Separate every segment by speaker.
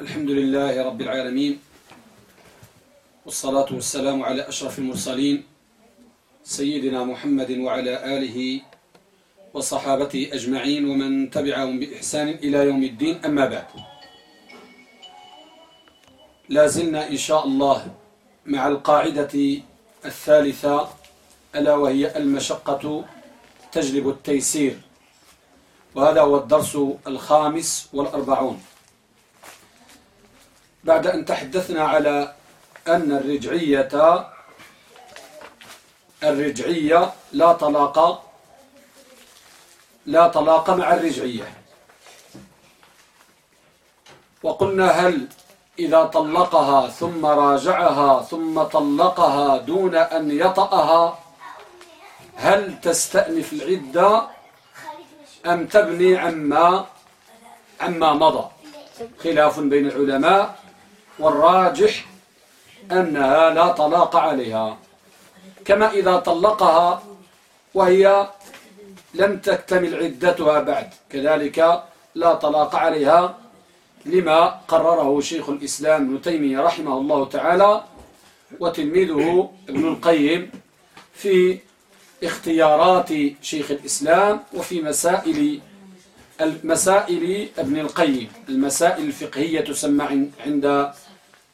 Speaker 1: الحمد لله رب العالمين والصلاة والسلام على أشرف المرسلين سيدنا محمد وعلى آله وصحابته أجمعين ومن تبعهم بإحسان إلى يوم الدين أما بعد لا زلنا إن شاء الله مع القاعدة الثالثة ألا وهي المشقة تجلب التيسير وهذا هو الدرس الخامس والأربعون بعد أن تحدثنا على أن الرجعية الرجعية لا طلاق لا طلاق مع الرجعية وقلنا هل إذا طلقها ثم راجعها ثم طلقها دون أن يطأها هل تستأنف العدة أم تبني عما عما مضى خلاف بين العلماء والراجح أنها لا طلاق عليها كما إذا طلقها وهي لم تكتمل عدتها بعد كذلك لا طلاق عليها لما قرره شيخ الإسلام ابن تيمية رحمه الله تعالى وتلميذه ابن القيم في اختيارات شيخ الإسلام وفي مسائل المسائل ابن القيم المسائل الفقهية تسمى عند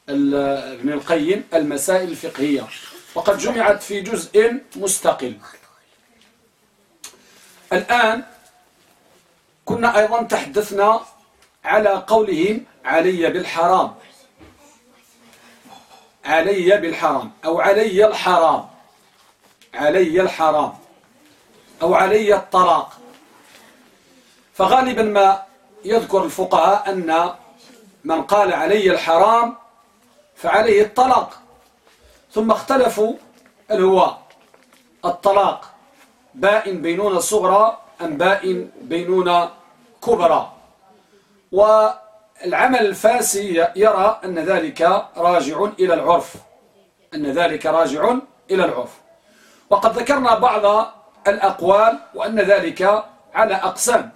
Speaker 1: ابن القيم المسائل الفقهية وقد جمعت في جزء مستقل الآن كنا أيضا تحدثنا على قولهم علي بالحرام علي بالحرام أو علي الحرام علي الحرام أو علي الطلاق فغالبا ما يذكر الفقهاء أن من قال علي الحرام فعليه الطلاق ثم اختلفوا الهواء الطلاق باء بينون صغرى أم باء بينون كبرى والعمل الفاسي يرى أن ذلك راجع إلى العرف أن ذلك راجع إلى العرف وقد ذكرنا بعض الأقوال وأن ذلك على أقسام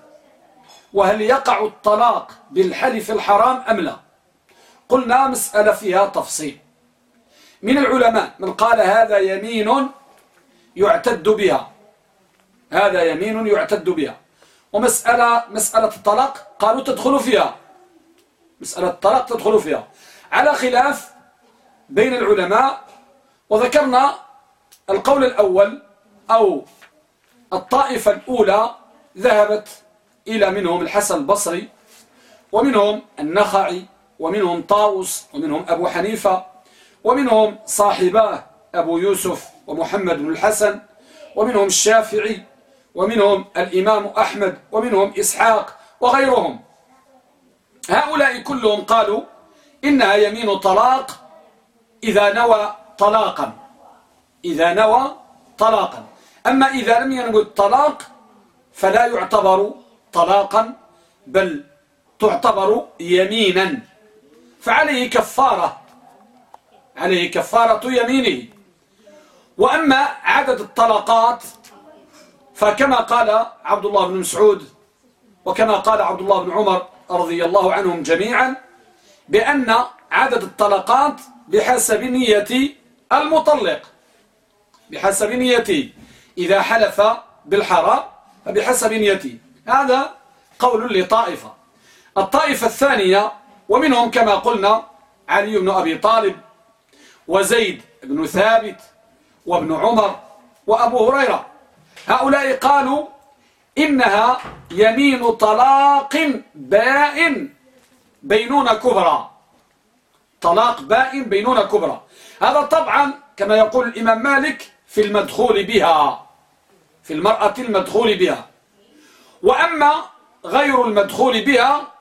Speaker 1: وهل يقع الطلاق بالحلف الحرام أم لا قلنا مسألة فيها تفصيل من العلماء من قال هذا يمين يعتد بها هذا يمين يعتد بها ومسألة مسألة الطلاق قالوا تدخل فيها مسألة الطلاق تدخل فيها على خلاف بين العلماء وذكرنا القول الأول أو الطائفة الأولى ذهبت إلى منهم الحسن البصري ومنهم النخعي ومنهم طاوس ومنهم أبو حنيفة ومنهم صاحباه أبو يوسف ومحمد بن الحسن ومنهم الشافعي ومنهم الإمام أحمد ومنهم إسحاق وغيرهم هؤلاء كلهم قالوا إنها يمين طلاق إذا نوى طلاقا إذا نوى طلاقا أما إذا لم ينوي الطلاق فلا يعتبر طلاقا بل تعتبر يمينا فعليه كفارة عليه كفارة يمينه وأما عدد الطلقات فكما قال عبد الله بن مسعود وكما قال عبد الله بن عمر رضي الله عنهم جميعا بأن عدد الطلقات بحسب نية المطلق بحسب نيته إذا حلف بالحرام فبحسب نيته هذا قول لطائفة الطائفة الثانية ومنهم كما قلنا علي بن أبي طالب وزيد بن ثابت وابن عمر وأبو هريرة هؤلاء قالوا إنها يمين طلاق بائن بينون كبرى طلاق بائن بينون كبرى هذا طبعا كما يقول الإمام مالك في المدخول بها في المرأة المدخول بها وأما غير المدخول بها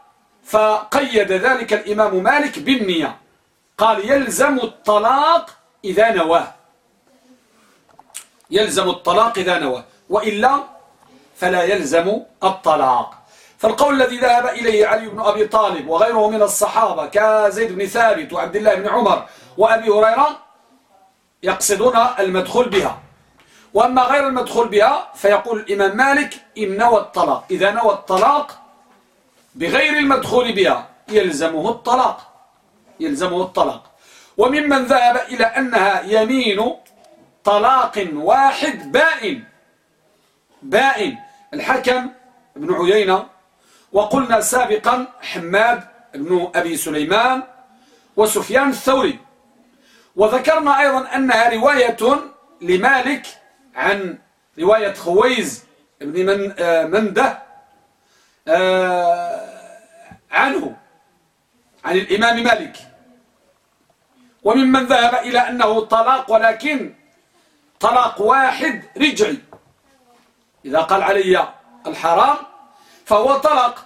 Speaker 1: فقيد ذلك الإمام مالك بالنية قال يلزم الطلاق إذا نواه يلزم الطلاق إذا نواه وإلا فلا يلزم الطلاق فالقول الذي ذهب إليه علي بن أبي طالب وغيره من الصحابة كزيد بن ثابت وعبد الله بن عمر وأبي هريرة يقصدون المدخول بها وأما غير المدخول بها فيقول الإمام مالك إن نوى الطلاق إذا نوى الطلاق بغير المدخول بها يلزمه الطلاق يلزمه الطلاق وممن ذهب إلى أنها يمين طلاق واحد بائن بائن الحكم بن عيينة وقلنا سابقا حماد بن أبي سليمان وسفيان الثوري وذكرنا أيضا أنها رواية لمالك عن رواية خويز بن من آه، منده آه، عنه عن الإمام مالك وممن ذهب إلى أنه طلاق ولكن طلاق واحد رجعي إذا قال علي الحرام فهو طلاق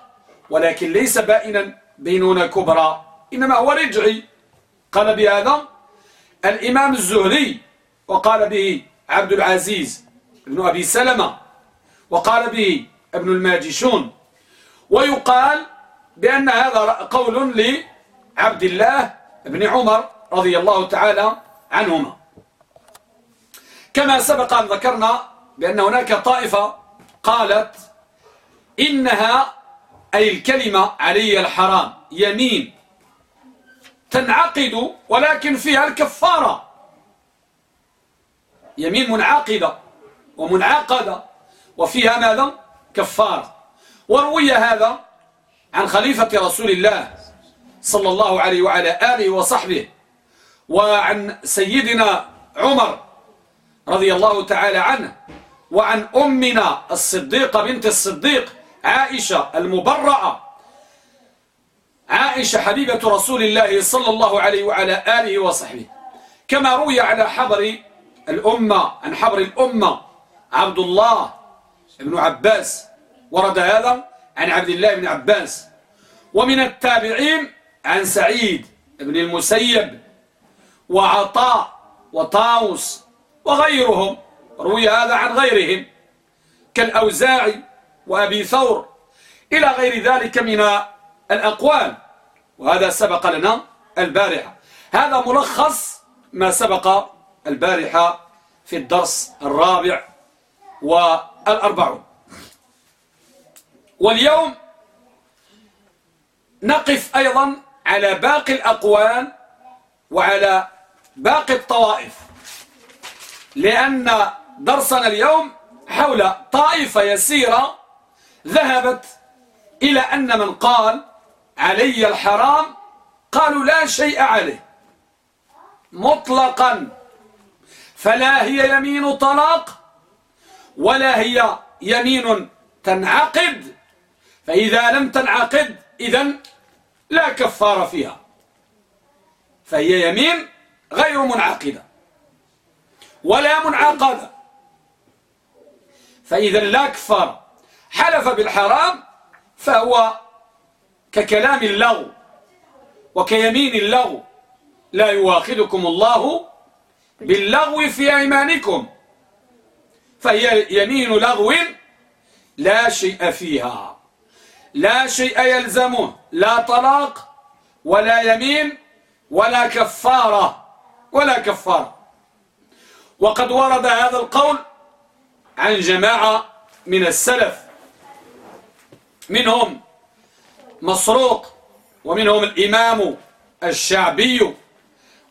Speaker 1: ولكن ليس بائنا بينونة كبرى إنما هو رجعي قال بهذا الإمام الزهري وقال به عبد العزيز بن أبي سلمة وقال به ابن الماجشون ويقال بأن هذا قول لعبد الله بن عمر رضي الله تعالى عنهما كما سبق أن ذكرنا بأن هناك طائفة قالت إنها أي الكلمة علي الحرام يمين تنعقد ولكن فيها الكفارة يمين منعقدة ومنعقدة وفيها ماذا؟ كفارة وروي هذا عن خليفة رسول الله صلى الله عليه وعلى آله وصحبه وعن سيدنا عمر رضي الله تعالى عنه وعن أمنا الصديقة بنت الصديق عائشة المبرعة عائشة حبيبة رسول الله صلى الله عليه وعلى آله وصحبه كما روي على حبر الأمة عن حبر الأمة عبد الله بن عباس ورد هذا عن عبد الله بن عباس ومن التابعين عن سعيد بن المسيب وعطاء وطاوس وغيرهم روي هذا عن غيرهم كالأوزاعي وأبي ثور إلى غير ذلك من الأقوال وهذا سبق لنا البارحة هذا ملخص ما سبق البارحة في الدرس الرابع والأربعون واليوم نقف أيضا على باقي الأقوال وعلى باقي الطوائف لأن درسنا اليوم حول طائفة يسيرة ذهبت إلى أن من قال علي الحرام قالوا لا شيء عليه مطلقا فلا هي يمين طلاق ولا هي يمين تنعقد فإذا لم تنعقد إذا لا كفارة فيها فهي يمين غير منعقدة ولا منعقدة فإذا لا كفار حلف بالحرام فهو ككلام اللغو وكيمين اللغو لا يواخذكم الله باللغو في أيمانكم فهي يمين لغو لا شيء فيها لا شيء يلزمه لا طلاق ولا يمين ولا كفارة ولا كفارة وقد ورد هذا القول عن جماعة من السلف منهم مسروق ومنهم الإمام الشعبي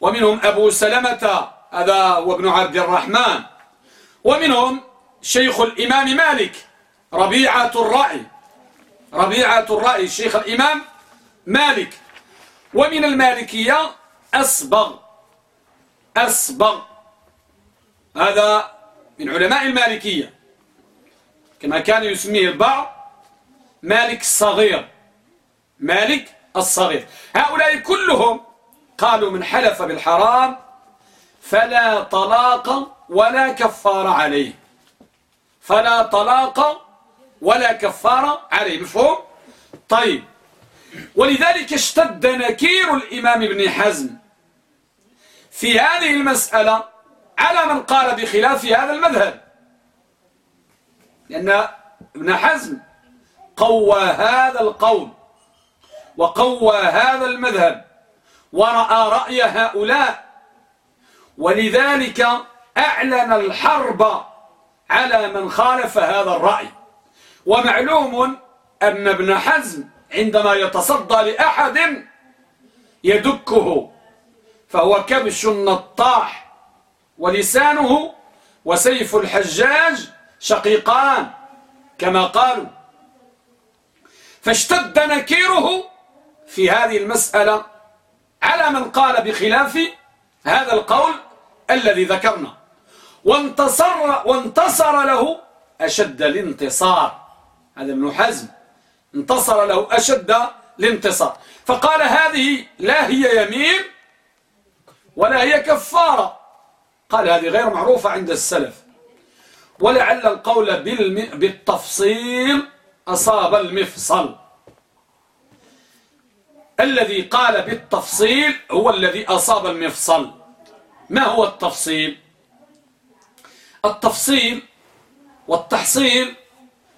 Speaker 1: ومنهم أبو سلمة هذا وابن عبد الرحمن ومنهم شيخ الإمام مالك ربيعة الرأي ربيعة الرأي شيخ الإمام مالك ومن المالكية أسبغ أسبغ هذا من علماء المالكية كما كان يسميه البعض مالك الصغير مالك الصغير هؤلاء كلهم قالوا من حلف بالحرام فلا طلاق ولا كفار عليه فلا طلاق ولا كفارة عليه مفهوم؟ طيب ولذلك اشتد نكير الإمام ابن حزم في هذه المسألة على من قال بخلاف هذا المذهب لأن ابن حزم قوى هذا القول وقوى هذا المذهب ورأى رأي هؤلاء ولذلك أعلن الحرب على من خالف هذا الرأي ومعلوم أن ابن حزم عندما يتصدى لأحد يدكه فهو كبش النطاح ولسانه وسيف الحجاج شقيقان كما قالوا فاشتد نكيره في هذه المسألة على من قال بخلاف هذا القول الذي ذكرنا وانتصر, وانتصر له أشد الانتصار هذا ابن حزم انتصر له أشد الانتصار فقال هذه لا هي يمين ولا هي كفارة قال هذه غير معروفة عند السلف ولعل القول بالتفصيل أصاب المفصل الذي قال بالتفصيل هو الذي أصاب المفصل ما هو التفصيل التفصيل والتحصيل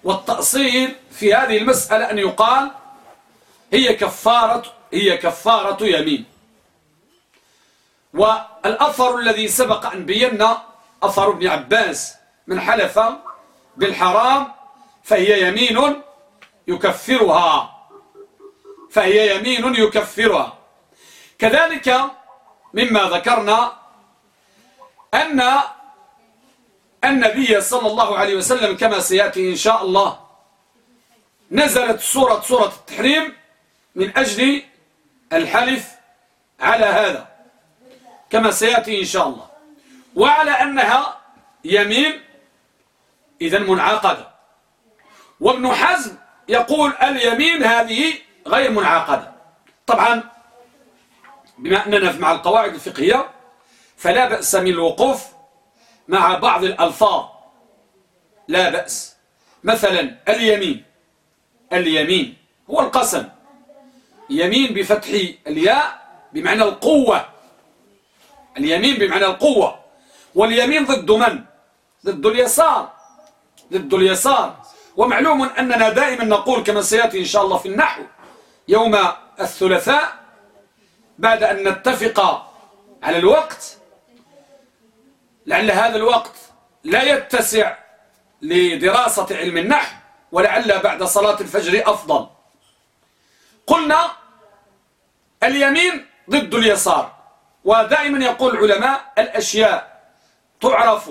Speaker 1: والتأصيل في هذه المسألة أن يقال هي كفارة هي كفارة يمين والأثر الذي سبق أن بينا أثر ابن عباس من حلف بالحرام فهي يمين يكفرها فهي يمين يكفرها كذلك مما ذكرنا أن النبي صلى الله عليه وسلم كما سيأتي إن شاء الله نزلت سورة سورة التحريم من أجل الحلف على هذا كما سيأتي إن شاء الله وعلى أنها يمين إذا منعقدة وابن حزم يقول اليمين هذه غير منعقدة طبعا بما أننا مع القواعد الفقهية فلا بأس من الوقوف مع بعض الألفاظ لا بأس مثلا اليمين اليمين هو القسم يمين بفتح الياء بمعنى القوة اليمين بمعنى القوة واليمين ضد من؟ ضد اليسار ضد اليسار ومعلوم أننا دائما نقول كما سيأتي إن شاء الله في النحو يوم الثلاثاء بعد أن نتفق على الوقت لعل هذا الوقت لا يتسع لدراسة علم النحو ولعل بعد صلاة الفجر أفضل قلنا اليمين ضد اليسار ودائما يقول العلماء الأشياء تعرف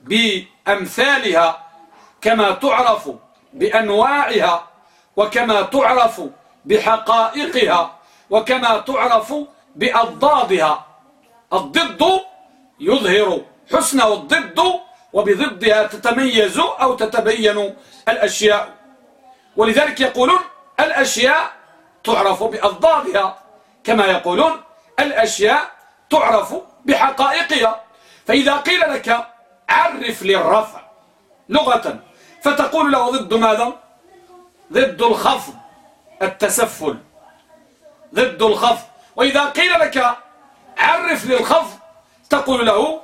Speaker 1: بأمثالها كما تعرف بأنواعها وكما تعرف بحقائقها وكما تعرف بأضدادها الضد يظهر حسنه الضد وبضدها تتميز أو تتبين الأشياء ولذلك يقولون الأشياء تعرف بأضدادها كما يقولون الأشياء تعرف بحقائقها فإذا قيل لك عرف للرفع لغة فتقول له ضد ماذا ضد الخفض التسفل ضد الخفض وإذا قيل لك عرف للخفض تقول له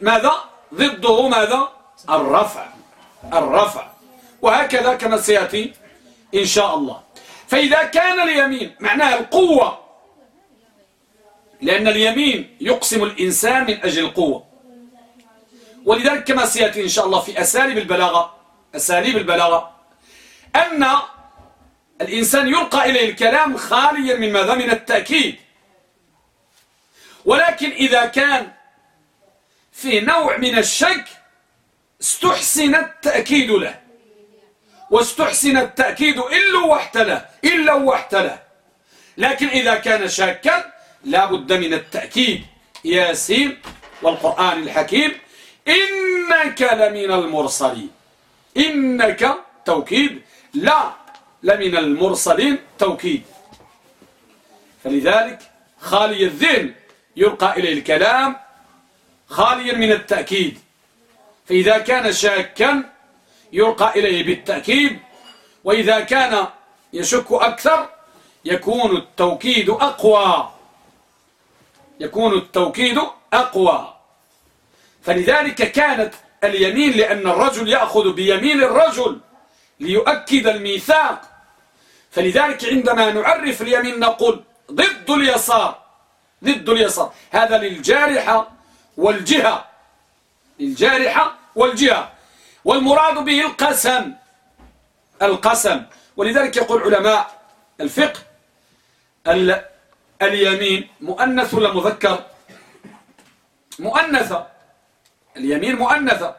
Speaker 1: ماذا ضده ماذا الرفع الرفع وهكذا كما سيأتي إن شاء الله فإذا كان اليمين معناها القوة لأن اليمين يقسم الإنسان من أجل القوة ولذلك كما سيأتي إن شاء الله في أساليب البلاغة أساليب البلاغة أن الإنسان يلقى إليه الكلام خاليا من ماذا من التأكيد ولكن إذا كان في نوع من الشك استحسن التأكيد له واستحسن التأكيد إلا واحتله إلا واحتله لكن إذا كان شاكا لا بد من التأكيد ياسين والقرآن الحكيم إنك لمن المرسلين إنك توكيد لا لمن المرسلين توكيد فلذلك خالي الذهن يلقى إليه الكلام خاليا من التأكيد فإذا كان شاكا يلقى إليه بالتأكيد وإذا كان يشك أكثر يكون التوكيد أقوى يكون التوكيد أقوى فلذلك كانت اليمين لأن الرجل يأخذ بيمين الرجل ليؤكد الميثاق فلذلك عندما نعرف اليمين نقول ضد اليسار ضد اليسار هذا للجارحة والجهة للجارحة والجهة والمراد به القسم القسم ولذلك يقول علماء الفقه اليمين مؤنث ولا مذكر مؤنثة اليمين مؤنثة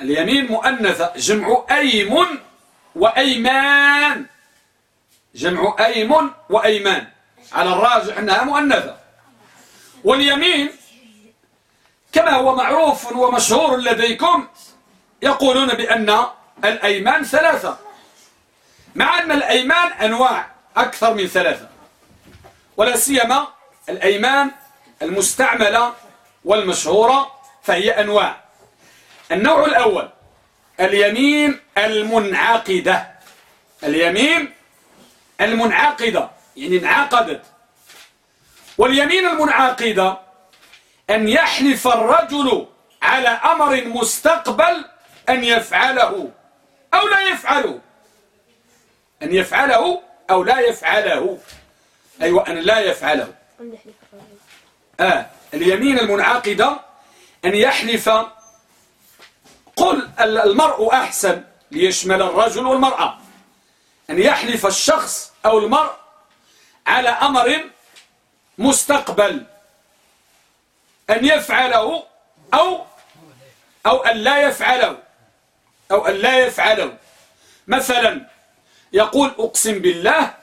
Speaker 1: اليمين مؤنثة جمع أيم وأيمان جمع أيم وأيمان على الراجح أنها مؤنثة واليمين كما هو معروف ومشهور لديكم يقولون بأن الأيمان ثلاثة مع أن الأيمان أنواع أكثر من ثلاثة ولا سيما الأيمان المستعملة والمشهورة فهي أنواع النوع الأول اليمين المنعقدة اليمين المنعقدة يعني انعقدت واليمين المنعقدة أن يحلف الرجل على أمر مستقبل أن يفعله أو لا يفعله أن يفعله أو لا يفعله أيوة أن لا يفعله آه اليمين المنعقدة أن يحلف قل المرء أحسن ليشمل الرجل والمرأة أن يحلف الشخص أو المرء على أمر مستقبل أن يفعله أو أو أن لا يفعله أو أن لا يفعله مثلا يقول أقسم بالله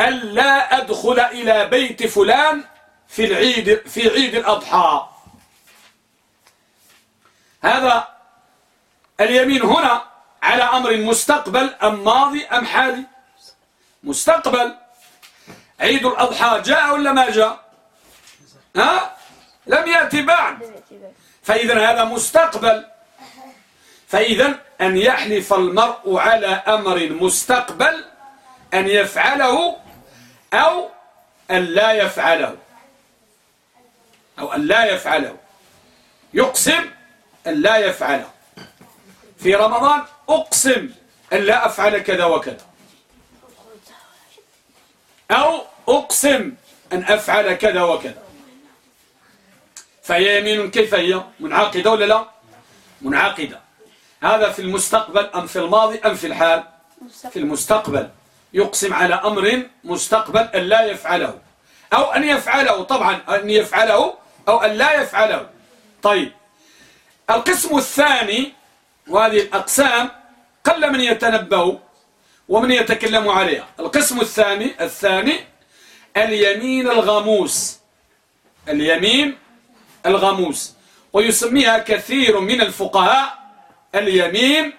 Speaker 1: أن لا أدخل إلى بيت فلان في العيد في عيد الأضحى هذا اليمين هنا على أمر مستقبل أم ماضي أم حالي مستقبل عيد الأضحى جاء ولا ما جاء ها لم يأتي بعد فإذا هذا مستقبل فإذا أن يحلف المرء على أمر مستقبل أن يفعله أو أن لا يفعله أو أن لا يفعله يقسم أن لا يفعله في رمضان أقسم أن لا أفعل كذا وكذا أو أقسم أن أفعل كذا وكذا فهي يمين كيف هي منعقدة ولا لا منعقدة هذا في المستقبل أم في الماضي أم في الحال في المستقبل يقسم على أمر مستقبل أن لا يفعله أو أن يفعله طبعا أن يفعله أو أن لا يفعله طيب القسم الثاني وهذه الأقسام قل من يتنبؤ ومن يتكلم عليها القسم الثاني الثاني اليمين الغموس اليمين الغموس ويسميها كثير من الفقهاء اليمين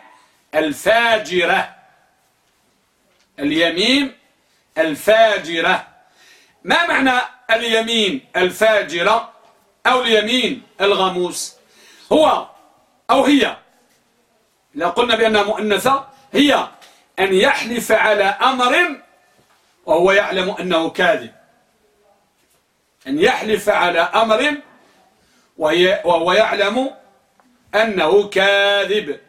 Speaker 1: الفاجرة اليمين الفاجرة ما معنى اليمين الفاجرة أو اليمين الغموس هو أو هي لا قلنا بأنها مؤنثة هي أن يحلف على أمر وهو يعلم أنه كاذب أن يحلف على أمر وهو يعلم أنه كاذب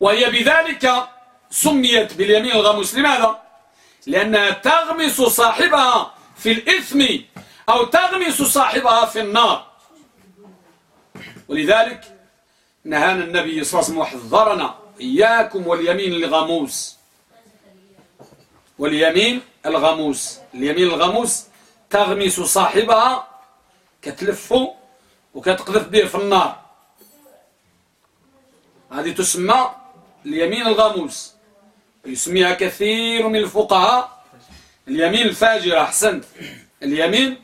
Speaker 1: وهي بذلك سميت باليمين الغموس لماذا؟ لأنها تغمس صاحبها في الإثم أو تغمس صاحبها في النار ولذلك نهانا النبي صلى الله عليه وسلم وحذرنا إياكم واليمين الغموس واليمين الغموس اليمين الغموس تغمس صاحبها كتلفه وكتقذف به في النار هذه تسمى اليمين الغموس يسميها كثير من الفقهاء اليمين الفاجرة أحسنت اليمين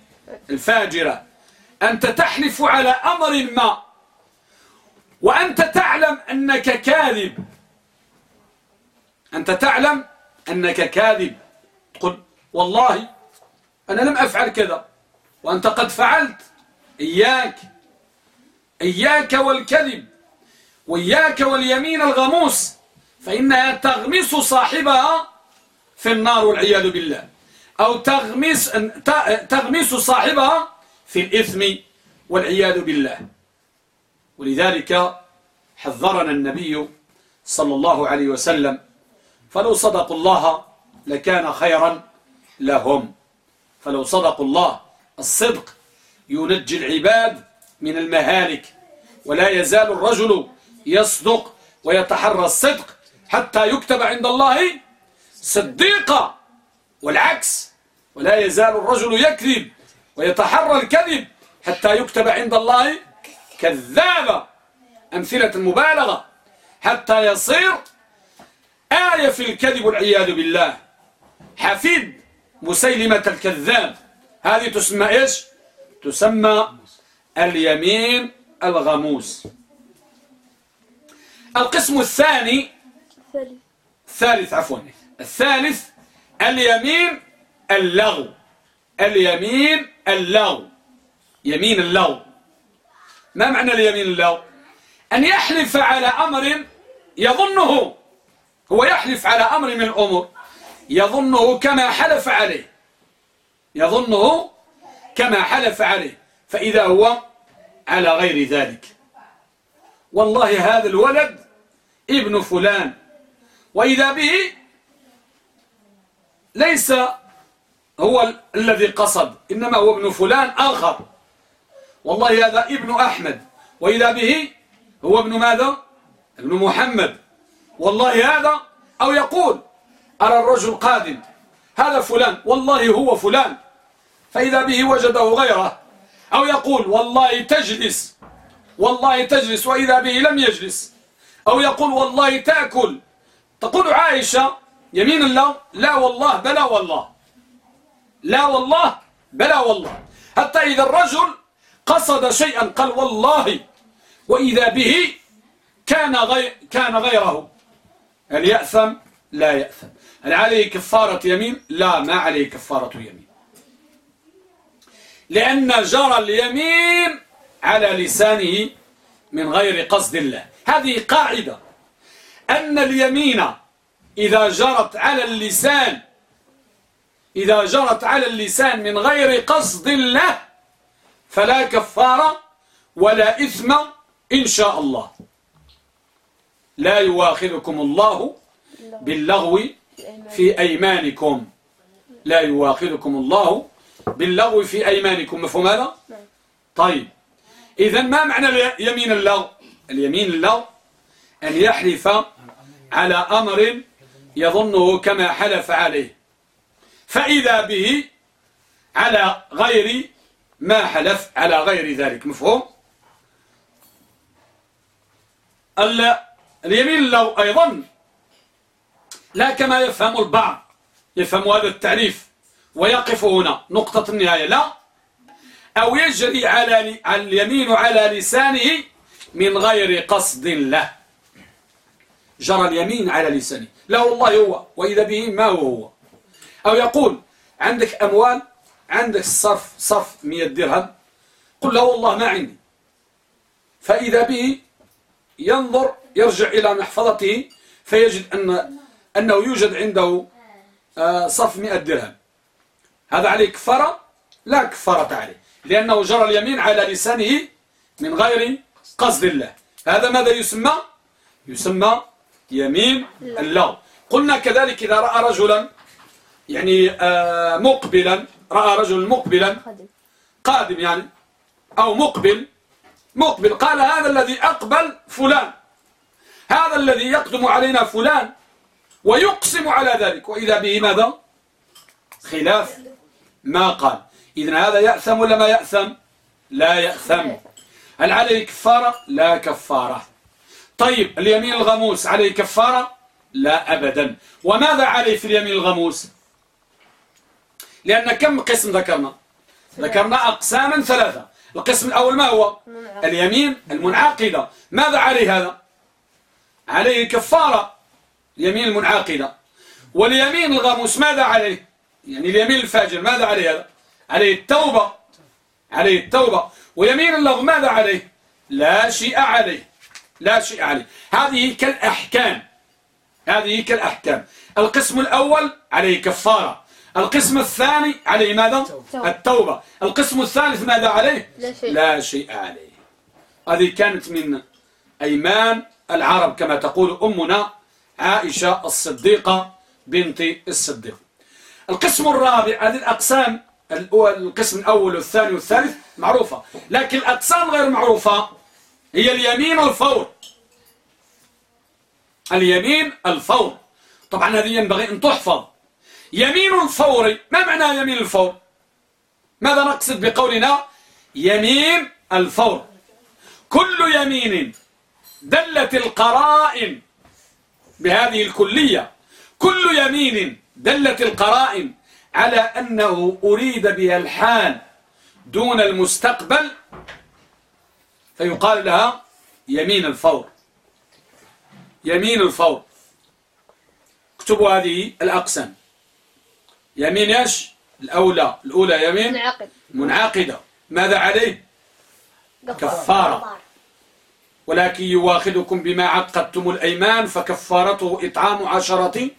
Speaker 1: الفاجرة أنت تحلف على أمر ما وأنت تعلم أنك كاذب أنت تعلم أنك كاذب تقول والله أنا لم أفعل كذا وأنت قد فعلت إياك إياك والكذب وإياك واليمين الغموس فإنها تغمس صاحبها في النار والعياذ بالله أو تغمس, تغمس صاحبها في الإثم والعياذ بالله ولذلك حذرنا النبي صلى الله عليه وسلم فلو صدقوا الله لكان خيرا لهم فلو صدقوا الله الصدق ينجي العباد من المهالك ولا يزال الرجل يصدق ويتحرى الصدق حتى يكتب عند الله صديقا والعكس ولا يزال الرجل يكذب ويتحرى الكذب حتى يكتب عند الله كذابا أمثلة المبالغة حتى يصير آية في الكذب والعياذ بالله حفيد مسيلمة الكذاب هذه تسمى إيش تسمى اليمين الغموس القسم الثاني الثالث عفوا الثالث اليمين اللغو اليمين اللغو يمين اللغو ما معنى اليمين اللغو أن يحلف على أمر يظنه هو يحلف على أمر من الأمور يظنه كما حلف عليه يظنه كما حلف عليه فإذا هو على غير ذلك والله هذا الولد ابن فلان وإذا به ليس هو الذي قصد إنما هو ابن فلان آخر والله هذا ابن أحمد وإذا به هو ابن ماذا؟ ابن محمد والله هذا أو يقول أرى الرجل قادم هذا فلان والله هو فلان فإذا به وجده غيره أو يقول والله تجلس والله تجلس وإذا به لم يجلس أو يقول والله تأكل تقول عائشة يمين الله لا والله بلا والله لا والله بلا والله حتى إذا الرجل قصد شيئا قال والله وإذا به كان غير كان غيره هل يأثم لا يأثم هل عليه كفارة يمين لا ما عليه كفارة يمين لأن جرى اليمين على لسانه من غير قصد الله هذه قاعدة أن اليمين إذا جرت على اللسان إذا جرت على اللسان من غير قصد الله فلا كفارة ولا إثم إن شاء الله لا يواخذكم الله باللغو في أيمانكم لا يواخذكم الله باللغو في أيمانكم مفهوم هذا؟ طيب إذا ما معنى اليمين اللغو؟ اليمين اللغو أن يحلف على أمر يظنه كما حلف عليه فإذا به على غير ما حلف على غير ذلك مفهوم؟ اليمين لو أيضا لا كما يفهم البعض يفهم هذا التعريف ويقف هنا نقطة النهاية لا أو يجري على اليمين على لسانه من غير قصد له جرى اليمين على لسانه لا والله هو وإذا به ما هو هو أو يقول عندك أموال عندك صرف صرف 100 درهم قل له والله ما عندي فإذا به ينظر يرجع إلى محفظته فيجد أن أنه يوجد عنده آه، صف 100 درهم هذا عليه كفارة لا كفارة عليه لأنه جرى اليمين على لسانه من غير قصد الله هذا ماذا يسمى يسمى يمين اللغو قلنا كذلك إذا رأى رجلا يعني آه، مقبلا رأى رجل مقبلا قادم يعني أو مقبل مقبل قال هذا الذي أقبل فلان هذا الذي يقدم علينا فلان ويقسم على ذلك وإذا به ماذا خلاف ما قال إذن هذا يأثم ولا ما يأثم لا يأثم هل عليه كفارة لا كفارة طيب اليمين الغموس عليه كفارة لا أبدا وماذا عليه في اليمين الغموس لأن كم قسم ذكرنا ذكرنا أقساما ثلاثة القسم الأول ما هو اليمين المنعقدة ماذا عليه هذا عليه كفارة يمين المنعقدة واليمين الغموس ماذا عليه يعني اليمين الفاجر ماذا عليه هذا عليه التوبة عليه التوبة ويمين اللغ ماذا عليه لا شيء عليه لا شيء عليه هذه كالأحكام هذه كالأحكام القسم الأول عليه كفارة القسم الثاني عليه ماذا التوبة, التوبة. القسم الثالث ماذا عليه لا شيء, لا شيء عليه هذه كانت من أيمان العرب كما تقول أمنا عائشة الصديقة بنت الصديق القسم الرابع هذه الأقسام القسم الأول والثاني والثالث معروفة لكن الأقسام غير معروفة هي اليمين والفور اليمين الفور طبعا هذه ينبغي أن تحفظ يمين الفور ما معنى يمين الفور ماذا نقصد بقولنا يمين الفور كل يمين دلت القرائن بهذه الكلية كل يمين دلت القرائن على أنه أريد بها الحال دون المستقبل فيقال لها يمين الفور يمين الفور اكتبوا هذه الأقسام يمين ايش الأولى الأولى يمين منعقدة ماذا عليه كفارة ولكن يواخذكم بما عقدتم الأيمان فكفارته إطعام عشرة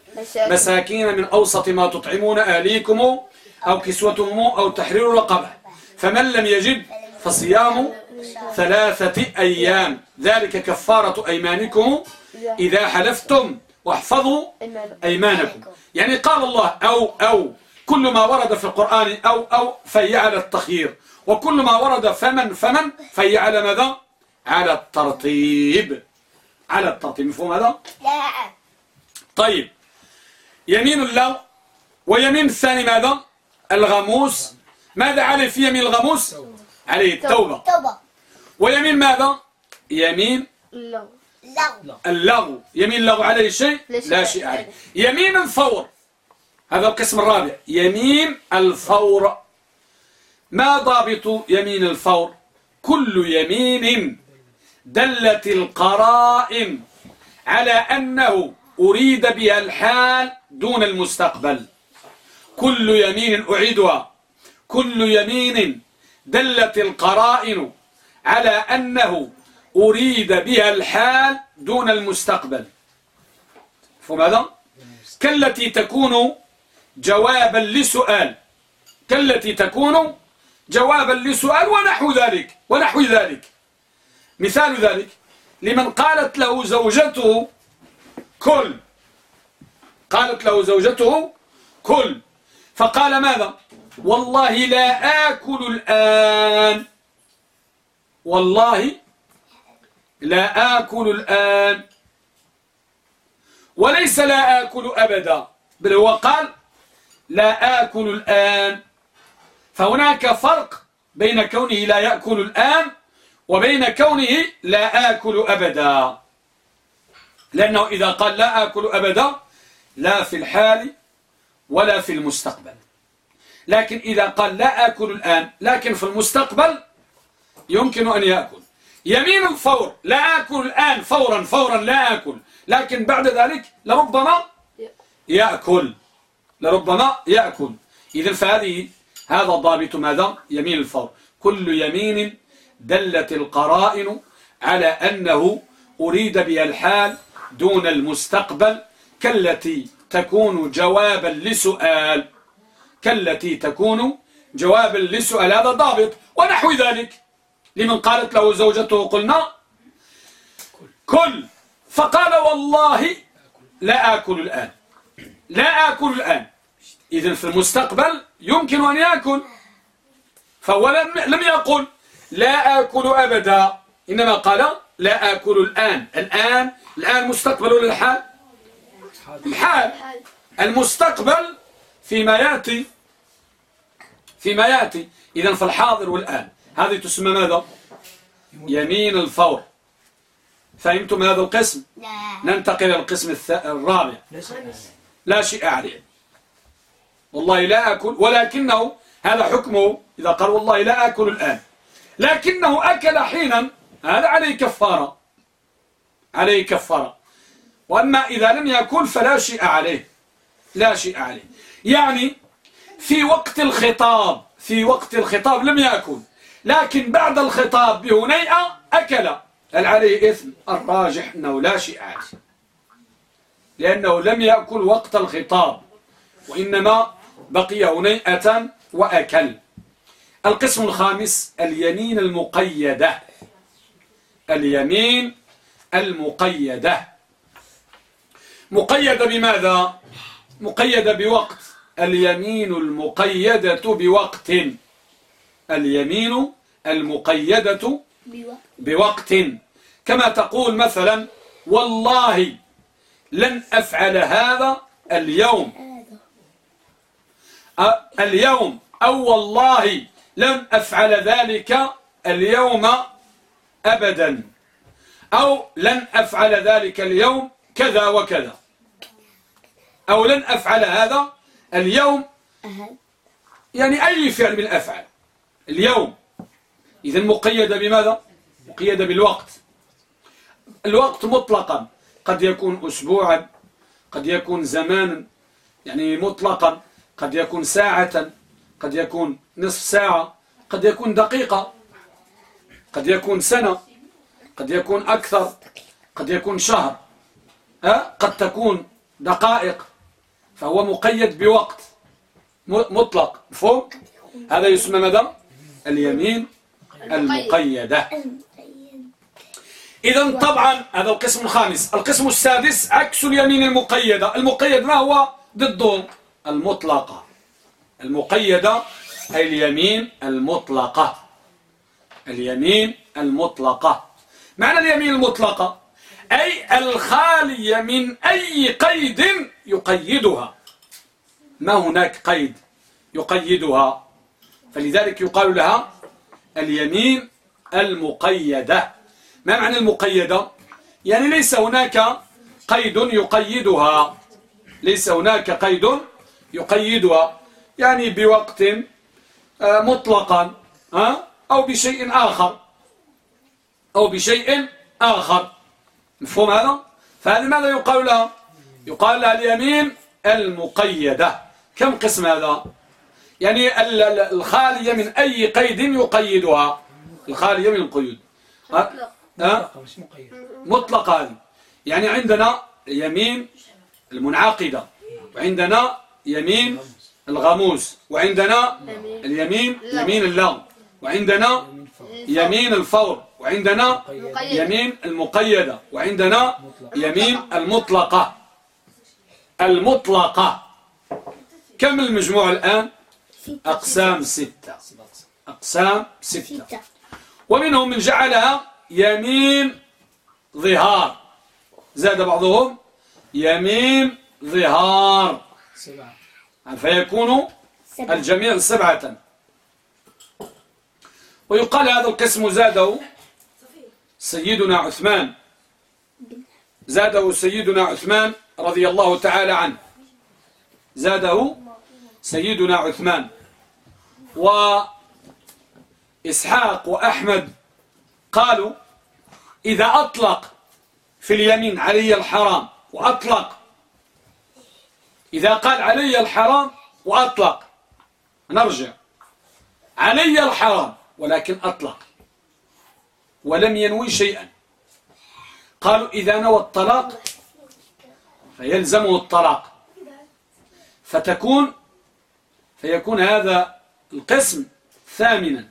Speaker 1: مساكين من أوسط ما تطعمون أهليكم أو كسوتهم أو تحرير رقبة فمن لم يجد فصيام ثلاثة أيام ذلك كفارة أيمانكم إذا حلفتم واحفظوا أيمانكم يعني قال الله أو أو كل ما ورد في القرآن أو أو فهي على التخيير وكل ما ورد فمن فمن فهي على ماذا على الترتيب على الترتيب مفهوم هذا؟ لا طيب يمين اللو ويمين الثاني ماذا؟ الغموس ماذا عليه في يمين الغموس؟ عليه التوبة ويمين ماذا؟ يمين اللغو اللغو يمين اللغو عليه شيء؟ لا شيء عليه يمين الفور هذا القسم الرابع يمين الفور ما ضابط يمين الفور؟ كل يمين دلت القرائن على أنه أريد بها الحال دون المستقبل كل يمين أعيدها كل يمين دلت القرائن على أنه أريد بها الحال دون المستقبل فماذا؟ كالتي تكون جوابا لسؤال كالتي تكون جوابا لسؤال ونحو ذلك ونحو ذلك مثال ذلك لمن قالت له زوجته كل قالت له زوجته كل فقال ماذا والله لا آكل الآن والله لا آكل الآن وليس لا آكل أبدا بل هو قال لا آكل الآن فهناك فرق بين كونه لا يأكل الآن وبين كونه لا آكل أبدا لأنه إذا قال لا آكل أبدا لا في الحال ولا في المستقبل لكن إذا قال لا آكل الآن لكن في المستقبل يمكن أن يأكل يمين الفور لا آكل الآن فورا فورا لا آكل لكن بعد ذلك لربما يأكل لربما يأكل إذن فهذه هذا ضابط ماذا يمين الفور كل يمين دلت القرائن على أنه أريد بها الحال دون المستقبل كالتي تكون جوابا لسؤال كالتي تكون جوابا لسؤال هذا ضابط ونحو ذلك لمن قالت له زوجته قلنا كل فقال والله لا آكل الآن لا آكل الآن إذن في المستقبل يمكن أن يأكل فهو لم يقل لا آكل أبدا إنما قال لا آكل الآن الآن الآن مستقبل ولا الحال الحال المستقبل فيما يأتي فيما يأتي إذا فالحاضر والآن هذه تسمى ماذا يمين الفور فهمتم هذا القسم ننتقل إلى القسم الرابع لا شيء عليه والله لا أكل ولكنه هذا حكمه إذا قال والله لا أكل الآن لكنه أكل حينا هذا عليه كفارة عليه كفارة وأما إذا لم يأكل فلا شيء عليه لا شيء عليه يعني في وقت الخطاب في وقت الخطاب لم يأكل لكن بعد الخطاب بهنيئة أكل هل عليه إثم الراجح أنه لا شيء عليه لأنه لم يأكل وقت الخطاب وإنما بقي هنيئة وأكل القسم الخامس اليمين المقيدة اليمين المقيدة مقيدة بماذا؟ مقيدة بوقت اليمين المقيدة بوقت اليمين المقيدة بوقت كما تقول مثلا والله لن أفعل هذا اليوم اليوم أو والله لم أفعل ذلك اليوم أبدا أو لن أفعل ذلك اليوم كذا وكذا أو لن أفعل هذا اليوم يعني أي فعل من الأفعال اليوم إذا مقيدة بماذا؟ مقيدة بالوقت الوقت مطلقا قد يكون أسبوعا قد يكون زمانا يعني مطلقا قد يكون ساعة قد يكون نصف ساعة قد يكون دقيقة قد يكون سنة قد يكون أكثر قد يكون شهر قد تكون دقائق فهو مقيد بوقت مطلق فوق هذا يسمى ماذا اليمين المقيدة إذا طبعا هذا القسم الخامس القسم السادس عكس اليمين المقيدة المقيد ما هو ضده المطلقة المقيدة أي اليمين المطلقة اليمين المطلقة معنى اليمين المطلقة أي الخالية من أي قيد يقيدها ما هناك قيد يقيدها فلذلك يقال لها اليمين المقيدة ما معنى المقيدة؟ يعني ليس هناك قيد يقيدها ليس هناك قيد يقيدها يعني بوقت آه، مطلقا آه، أو بشيء آخر أو بشيء آخر مفهوم هذا؟ فهذه ماذا يقال لها؟ يقال لها اليمين المقيدة كم قسم هذا؟ يعني الخالية من أي قيد يقيدها الخالية من القيود آه، مش مقيدة مطلقة هذه يعني عندنا يمين المنعقدة وعندنا يمين الغاموس وعندنا اليمين يمين اللغم وعندنا يمين الفور وعندنا يمين المقيدة وعندنا يمين المطلقة المطلقة كم المجموع الآن أقسام ستة أقسام ستة ومنهم من جعلها يمين ظهار زاد بعضهم يمين ظهار سبعة فيكون الجميع سبعة ويقال هذا القسم زاده سيدنا عثمان زاده سيدنا عثمان رضي الله تعالى عنه زاده سيدنا عثمان وإسحاق وأحمد قالوا إذا أطلق في اليمين علي الحرام وأطلق إذا قال علي الحرام وأطلق نرجع علي الحرام ولكن أطلق ولم ينوي شيئا قالوا إذا نوى الطلاق فيلزمه الطلاق فتكون فيكون هذا القسم ثامنا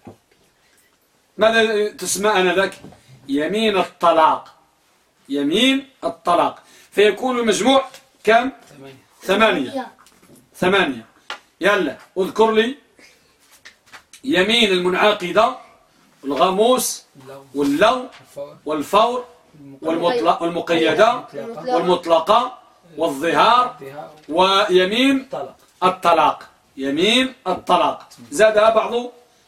Speaker 1: ماذا تسمى أنا ذاك يمين الطلاق يمين الطلاق فيكون المجموع كم؟ ثمانية ثمانية يلا اذكر لي يمين المنعقدة الغموس واللو والفور والمطلق والمقيدة والمطلقة والظهار ويمين الطلاق يمين الطلاق زادها بعض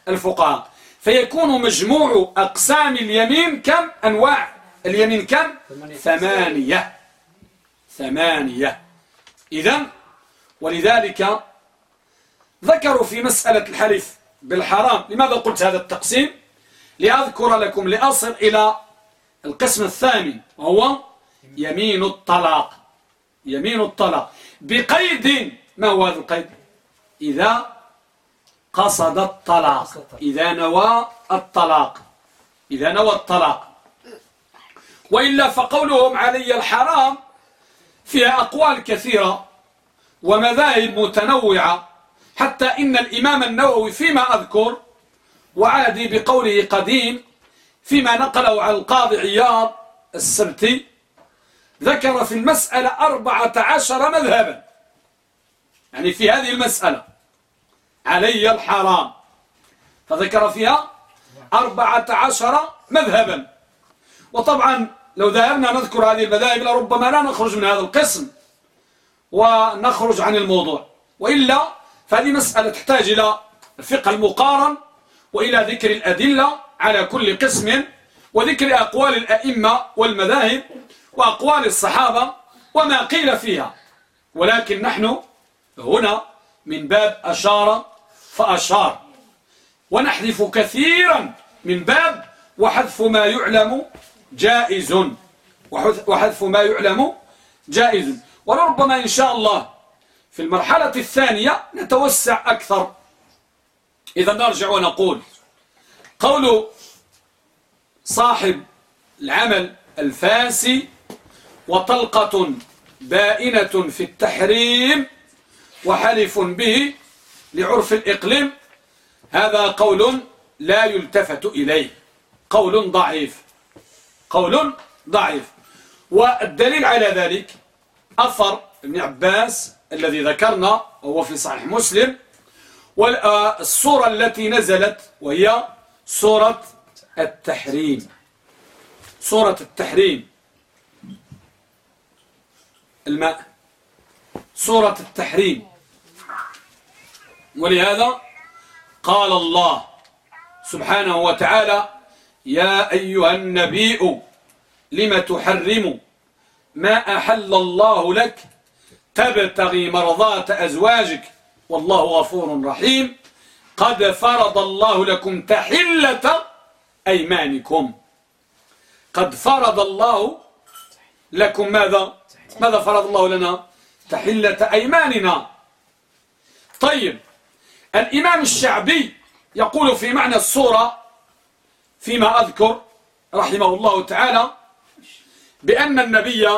Speaker 1: الفقهاء فيكون مجموع أقسام اليمين كم أنواع اليمين كم ثمانية ثمانية إذا ولذلك ذكروا في مسألة الحلف بالحرام لماذا قلت هذا التقسيم لأذكر لكم لأصل إلى القسم الثامن وهو يمين الطلاق يمين الطلاق بقيد ما هو هذا القيد إذا قصد الطلاق إذا نوى الطلاق إذا نوى الطلاق وإلا فقولهم علي الحرام فيها أقوال كثيرة ومذاهب متنوعة حتى إن الإمام النووي فيما أذكر وعادي بقوله قديم فيما نقله عن القاضي عياض السبتي ذكر في المسألة أربعة عشر مذهبا يعني في هذه المسألة علي الحرام فذكر فيها أربعة عشر مذهبا وطبعا لو ذهبنا نذكر هذه المذاهب لربما لا نخرج من هذا القسم ونخرج عن الموضوع وإلا فهذه مسألة تحتاج إلى الفقه المقارن وإلى ذكر الأدلة على كل قسم وذكر أقوال الأئمة والمذاهب وأقوال الصحابة وما قيل فيها ولكن نحن هنا من باب أشار فأشار ونحذف كثيرا من باب وحذف ما يعلم جائز وحذف ما يعلم جائز ولربما إن شاء الله في المرحلة الثانية نتوسع أكثر إذا نرجع ونقول قول صاحب العمل الفاسي وطلقة بائنة في التحريم وحلف به لعرف الإقليم هذا قول لا يلتفت إليه قول ضعيف قول ضعيف والدليل على ذلك أثر ابن عباس الذي ذكرنا وهو في صحيح مسلم والصورة آه، التي نزلت وهي صورة التحريم صورة التحريم الماء صورة التحريم ولهذا قال الله سبحانه وتعالى يا أيها النبي لم تحرم ما أحل الله لك تبتغي مرضات أزواجك والله غفور رحيم قد فرض الله لكم تحلة أيمانكم قد فرض الله لكم ماذا ماذا فرض الله لنا تحلة أيماننا طيب الإمام الشعبي يقول في معنى الصورة فيما أذكر رحمه الله تعالى بأن النبي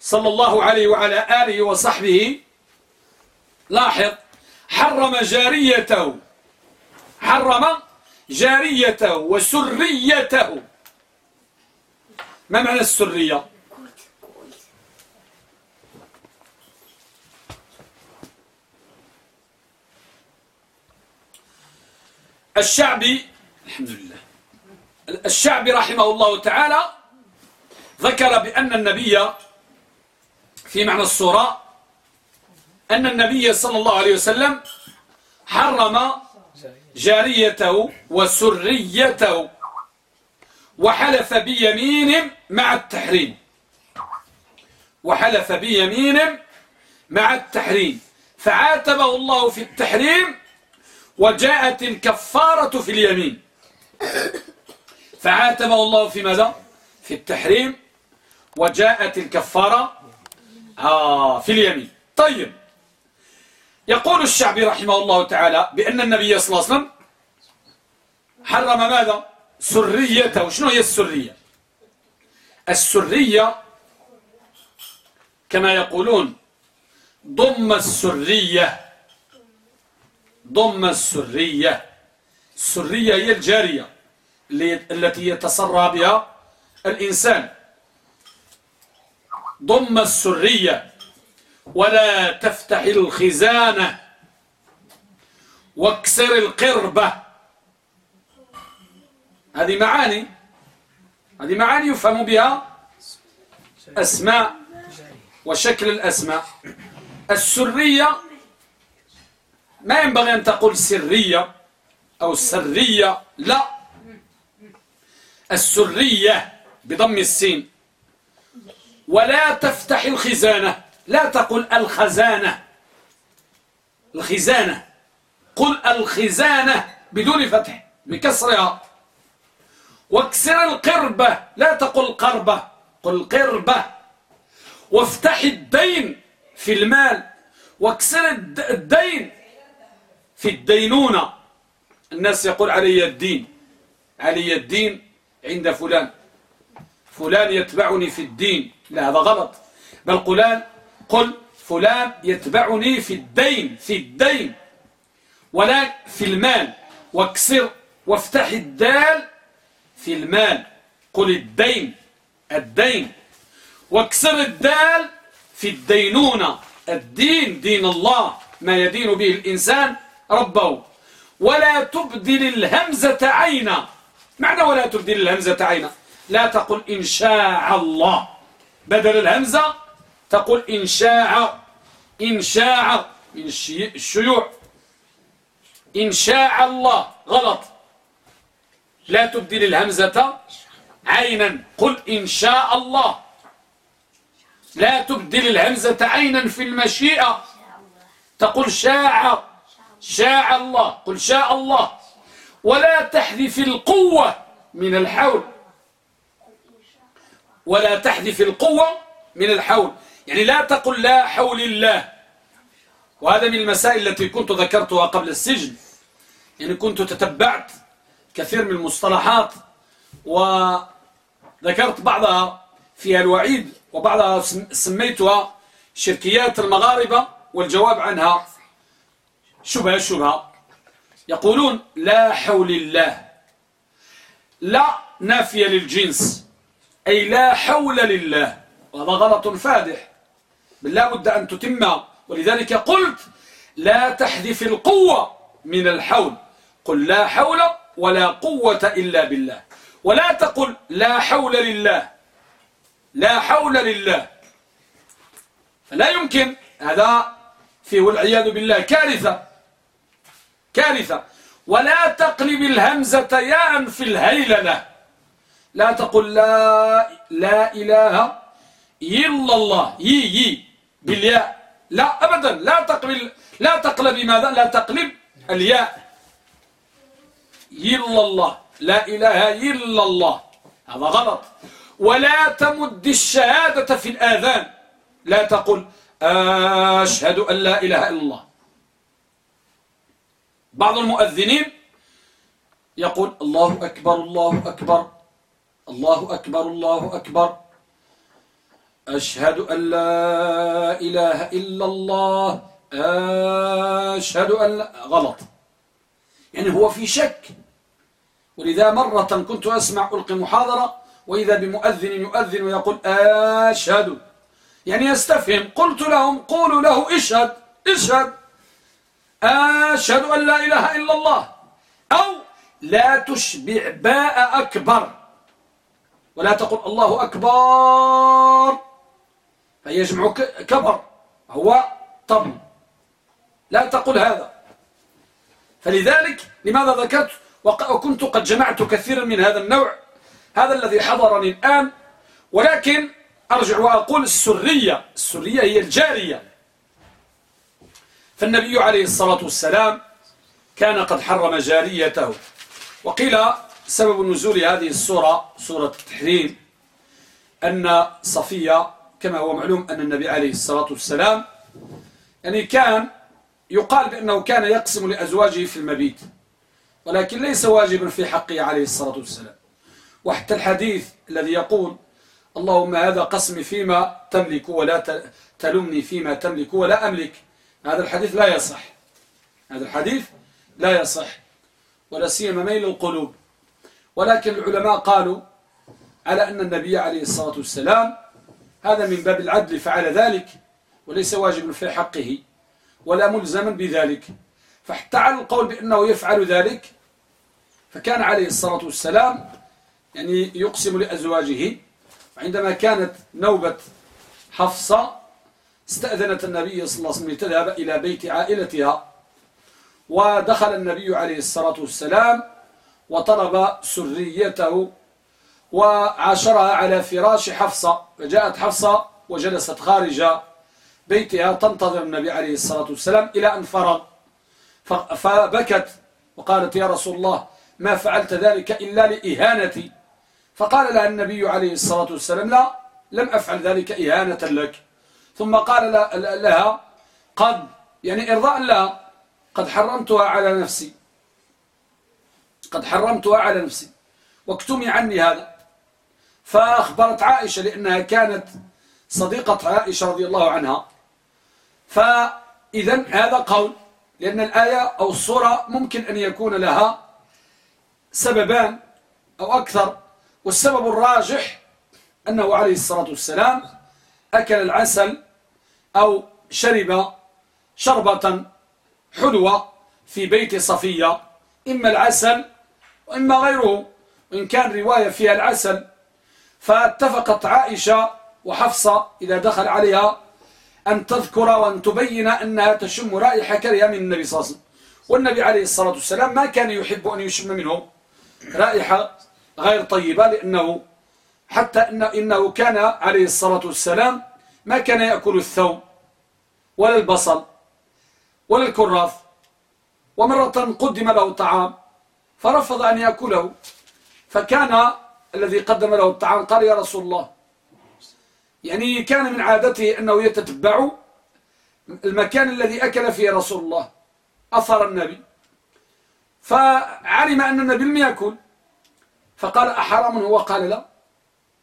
Speaker 1: صلى الله عليه وعلى آله وصحبه لاحظ حرم جاريته حرم جاريته وسريته ما معنى السرية الشعبي الحمد لله الشعبي رحمه الله تعالى ذكر بأن النبي في معنى الصورة أن النبي صلى الله عليه وسلم حرم جاريته وسريته وحلف بيمين مع التحريم وحلف بيمين مع التحريم فعاتبه الله في التحريم وجاءت الكفارة في اليمين فعاتبه الله في ماذا في التحريم وجاءت الكفارة آه في اليمين طيب يقول الشعبي رحمه الله تعالى بأن النبي صلى الله عليه وسلم حرم ماذا سريته شنو هي السرية السرية كما يقولون ضم السرية ضم السرية السرية هي الجارية التي يتسرى بها الإنسان ضم السرية ولا تفتح الخزانة واكسر القربة هذه معاني هذه معاني يفهم بها أسماء وشكل الأسماء السرية ما ينبغي أن تقول سرية أو السرية لا السرية بضم السين ولا تفتح الخزانة لا تقل الخزانة الخزانة قل الخزانة بدون فتح بكسرها واكسر القربة لا تقل قربة قل قربة وافتح الدين في المال واكسر الدين في الدينونة الناس يقول علي الدين علي الدين عند فلان فلان يتبعني في الدين لا هذا غلط بل قلان قل فلان يتبعني في الدين في الدين ولا في المال واكسر وافتح الدال في المال قل الدين الدين واكسر الدال في الدينونة الدين دين الله ما يدين به الإنسان ربه ولا تبدل الهمزة عينا معنى ولا تبدل الهمزة عينا لا تقل إن شاء الله بدل الهمزة تقول إن شاء إن شاء من الشيوع إن شاء الله غلط لا تبدل الهمزة عينا قل إن شاء الله لا تبدل الهمزة عينا في المشيئة تقول شاع شاء الله قل شاء الله ولا تحذف القوة من الحول ولا تحذف القوة من الحول يعني لا تقل لا حول الله وهذا من المسائل التي كنت ذكرتها قبل السجن يعني كنت تتبعت كثير من المصطلحات وذكرت بعضها فيها الوعيد وبعضها سميتها شركيات المغاربة والجواب عنها شبهة شبهة يقولون لا حول الله لا نافية للجنس أي لا حول لله وهذا غلط فادح بل لا بد أن تتم ولذلك قلت لا تحذف القوة من الحول قل لا حول ولا قوة إلا بالله ولا تقل لا حول لله لا حول لله فلا يمكن هذا فيه والعياذ بالله كارثة كارثة ولا تقلب الهمزة ياء في الهيلنة لا تقل لا لا إله إلا الله يي يي بالياء لا أبدا لا تقبل لا تقلب ماذا لا تقلب الياء إلا الله لا إله إلا الله هذا غلط ولا تمد الشهادة في الآذان لا تقل أشهد أن لا إله إلا الله بعض المؤذنين يقول الله أكبر الله أكبر الله أكبر الله أكبر أشهد أن لا إله إلا الله أشهد أن لا غلط يعني هو في شك ولذا مرة كنت أسمع ألقي محاضرة وإذا بمؤذن يؤذن ويقول أشهد يعني يستفهم قلت لهم قولوا له اشهد اشهد أشهد أن لا إله إلا الله أو لا تشبع باء أكبر ولا تقول الله أكبر فيجمع كبر هو طم لا تقل هذا فلذلك لماذا ذكرت وكنت قد جمعت كثيرا من هذا النوع هذا الذي حضرني الآن ولكن أرجع وأقول السرية السرية هي الجارية فالنبي عليه الصلاة والسلام كان قد حرم جاريته وقيل سبب نزول هذه السورة سورة التحريم أن صفية كما هو معلوم أن النبي عليه الصلاة والسلام يعني كان يقال بأنه كان يقسم لأزواجه في المبيت ولكن ليس واجبا في حقه عليه الصلاة والسلام وحتى الحديث الذي يقول اللهم هذا قسمي فيما تملك ولا تلمني فيما تملك ولا أملك هذا الحديث لا يصح هذا الحديث لا يصح ولا سيما ميل القلوب ولكن العلماء قالوا على أن النبي عليه الصلاة والسلام هذا من باب العدل فعل ذلك وليس واجب في حقه ولا ملزما بذلك فحتى على القول بأنه يفعل ذلك فكان عليه الصلاة والسلام يعني يقسم لأزواجه عندما كانت نوبة حفصة استأذنت النبي صلى الله عليه وسلم لتذهب إلى بيت عائلتها ودخل النبي عليه الصلاة والسلام وطلب سريته وعاشرها على فراش حفصة فجاءت حفصة وجلست خارج بيتها تنتظر النبي عليه الصلاة والسلام إلى أن فرغ فبكت وقالت يا رسول الله ما فعلت ذلك إلا لإهانتي فقال لها النبي عليه الصلاة والسلام لا لم أفعل ذلك إهانة لك ثم قال لها قد يعني إرضاء لها قد حرمتها على نفسي قد حرمتها على نفسي واكتمي عني هذا فأخبرت عائشة لأنها كانت صديقة عائشة رضي الله عنها فإذا هذا قول لأن الآية أو الصورة ممكن أن يكون لها سببان أو أكثر والسبب الراجح أنه عليه الصلاة والسلام أكل العسل أو شرب شربة حلوة في بيت صفية إما العسل وإما غيره وإن كان رواية فيها العسل فاتفقت عائشة وحفصة إذا دخل عليها أن تذكر وأن تبين أنها تشم رائحة كريهة من النبي صلى الله عليه وسلم والنبي عليه الصلاة والسلام ما كان يحب أن يشم منه رائحة غير طيبة لأنه حتى إن إنه كان عليه الصلاة والسلام ما كان يأكل الثوم ولا البصل ولا الكراث ومرة قدم له طعام فرفض أن يأكله فكان الذي قدم له الطعام قال يا رسول الله يعني كان من عادته أنه يتتبع المكان الذي أكل فيه رسول الله أثر النبي فعلم أن النبي لم يأكل فقال أحرام هو قال لا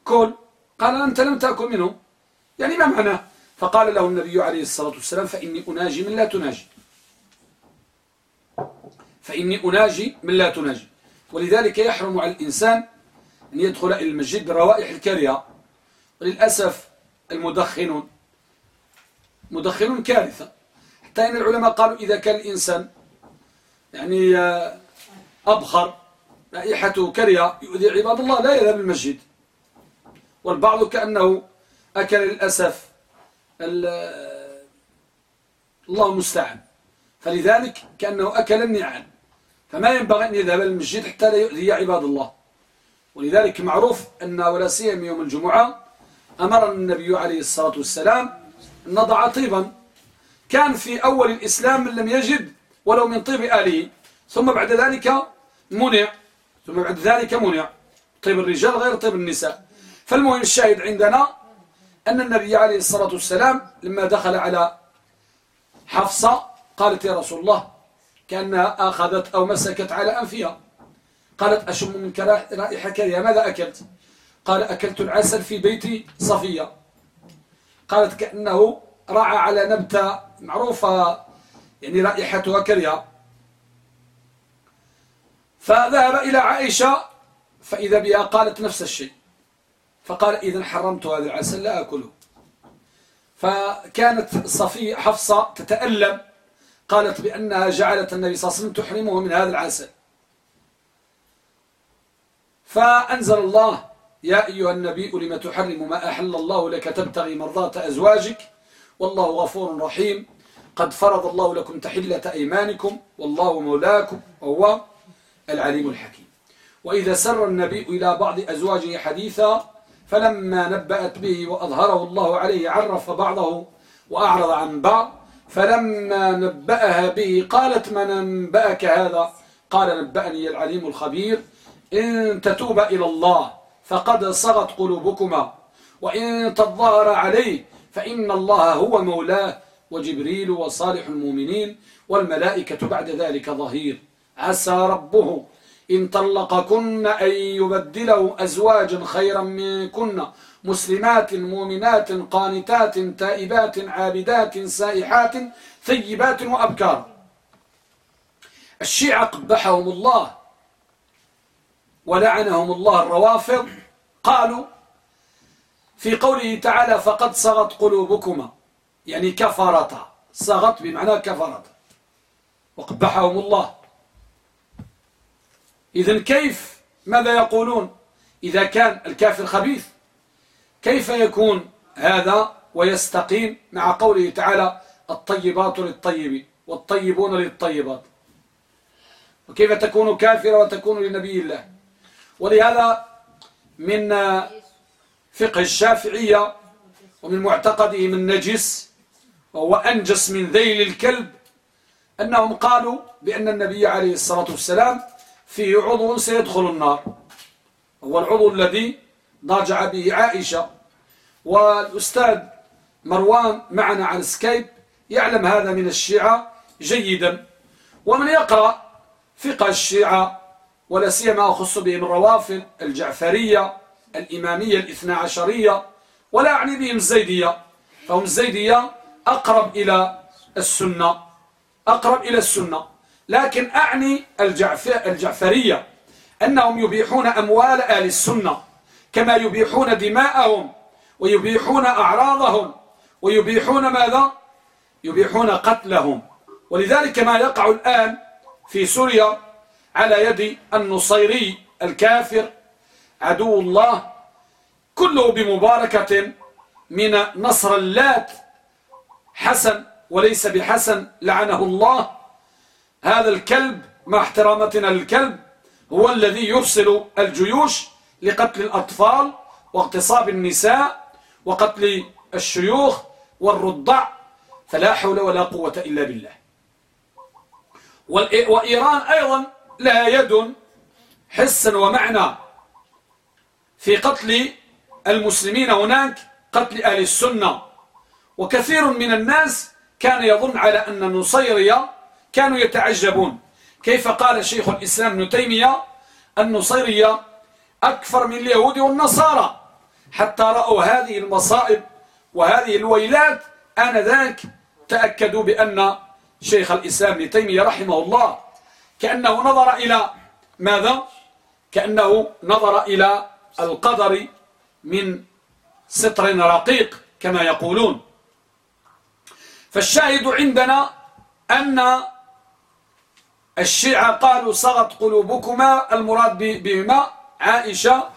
Speaker 1: كل قال أنت لم تأكل منه يعني ما معناه فقال له النبي عليه الصلاة والسلام فإني أناجي من لا تناجي فإني أناجي من لا تناجي ولذلك يحرم على الإنسان أن يدخل إلى المسجد بالروائح الكريهة وللأسف المدخنون مدخنون كارثة حتى أن العلماء قالوا إذا كان الإنسان يعني آه، أبخر رائحته كريهة يؤذي عباد الله لا يذهب المسجد والبعض كأنه أكل للأسف الله المستعان فلذلك كأنه أكل النعال فما ينبغي أن يذهب للمسجد حتى لا يؤذي عباد الله ولذلك معروف أن ولا سيما يوم الجمعة أمر النبي عليه الصلاة والسلام أن نضع طيبا كان في أول الإسلام من لم يجد ولو من طيب آله ثم بعد ذلك منع ثم بعد ذلك منع طيب الرجال غير طيب النساء فالمهم الشاهد عندنا أن النبي عليه الصلاة والسلام لما دخل على حفصة قالت يا رسول الله كأنها أخذت أو مسكت على أنفها قالت أشم منك رائحة يا ماذا أكلت قال أكلت العسل في بيت صفية قالت كأنه رعى على نبتة معروفة يعني رائحتها كريهة فذهب إلى عائشة فإذا بها قالت نفس الشيء فقال إذا حرمت هذا العسل لا أكله فكانت صفية حفصة تتألم قالت بأنها جعلت النبي صلى الله عليه وسلم تحرمه من هذا العسل فأنزل الله يا أيها النبي لما تحرم ما أحل الله لك تبتغي مرضات أزواجك والله غفور رحيم قد فرض الله لكم تحلة أيمانكم والله مولاكم وهو العليم الحكيم وإذا سر النبي إلى بعض أزواجه حديثا فلما نبأت به وأظهره الله عليه عرف بعضه وأعرض عن بعض فلما نبأها به قالت من أنبأك هذا قال نبأني العليم الخبير إن تتوب إلى الله فقد صغت قلوبكما وإن تظاهر عليه فإن الله هو مولاه وجبريل وصالح المؤمنين والملائكة بعد ذلك ظهير عسى ربه إن طلقكن أن يبدله أزواجا خيرا منكن مسلمات مؤمنات قانتات تائبات عابدات سائحات ثيبات وأبكار الشيعة قبحهم الله ولعنهم الله الروافض قالوا في قوله تعالى فقد صغت قلوبكما يعني كفرتا صغت بمعنى كفرتا وقبحهم الله إذا كيف ماذا يقولون إذا كان الكافر خبيث كيف يكون هذا ويستقيم مع قوله تعالى الطيبات للطيب والطيبون للطيبات وكيف تكون كافرة وتكون لنبي الله ولهذا من فقه الشافعية ومن معتقدهم النجس وهو أنجس من ذيل الكلب أنهم قالوا بأن النبي عليه الصلاة والسلام فيه عضو سيدخل النار هو العضو الذي ضاجع به عائشة والأستاذ مروان معنا على سكايب يعلم هذا من الشيعة جيدا ومن يقرأ فقه الشيعة ولا سيما أخص بهم الروافل الجعفرية الإمامية الاثنى عشرية ولا أعني بهم الزيدية فهم الزيدية أقرب إلى السنة أقرب إلى السنة لكن أعني الجعفرية أنهم يبيحون أموال أهل السنة كما يبيحون دماءهم ويبيحون أعراضهم ويبيحون ماذا؟ يبيحون قتلهم ولذلك ما يقع الآن في سوريا على يد النصيري الكافر عدو الله كله بمباركة من نصر اللات حسن وليس بحسن لعنه الله هذا الكلب مع احترامتنا للكلب هو الذي يرسل الجيوش لقتل الأطفال واغتصاب النساء وقتل الشيوخ والرضع فلا حول ولا قوة إلا بالله وإيران أيضا لها يد حسا ومعنى في قتل المسلمين هناك قتل أهل السنة وكثير من الناس كان يظن على أن نصيرية كانوا يتعجبون كيف قال شيخ الإسلام ابن تيمية النصيرية أكثر من اليهود والنصارى حتى رأوا هذه المصائب وهذه الويلات آنذاك تأكدوا بأن شيخ الإسلام ابن تيمية رحمه الله كأنه نظر إلى ماذا؟ كأنه نظر إلى القدر من ستر رقيق كما يقولون فالشاهد عندنا أن الشيعة قالوا صغت قلوبكما المراد بهما عائشة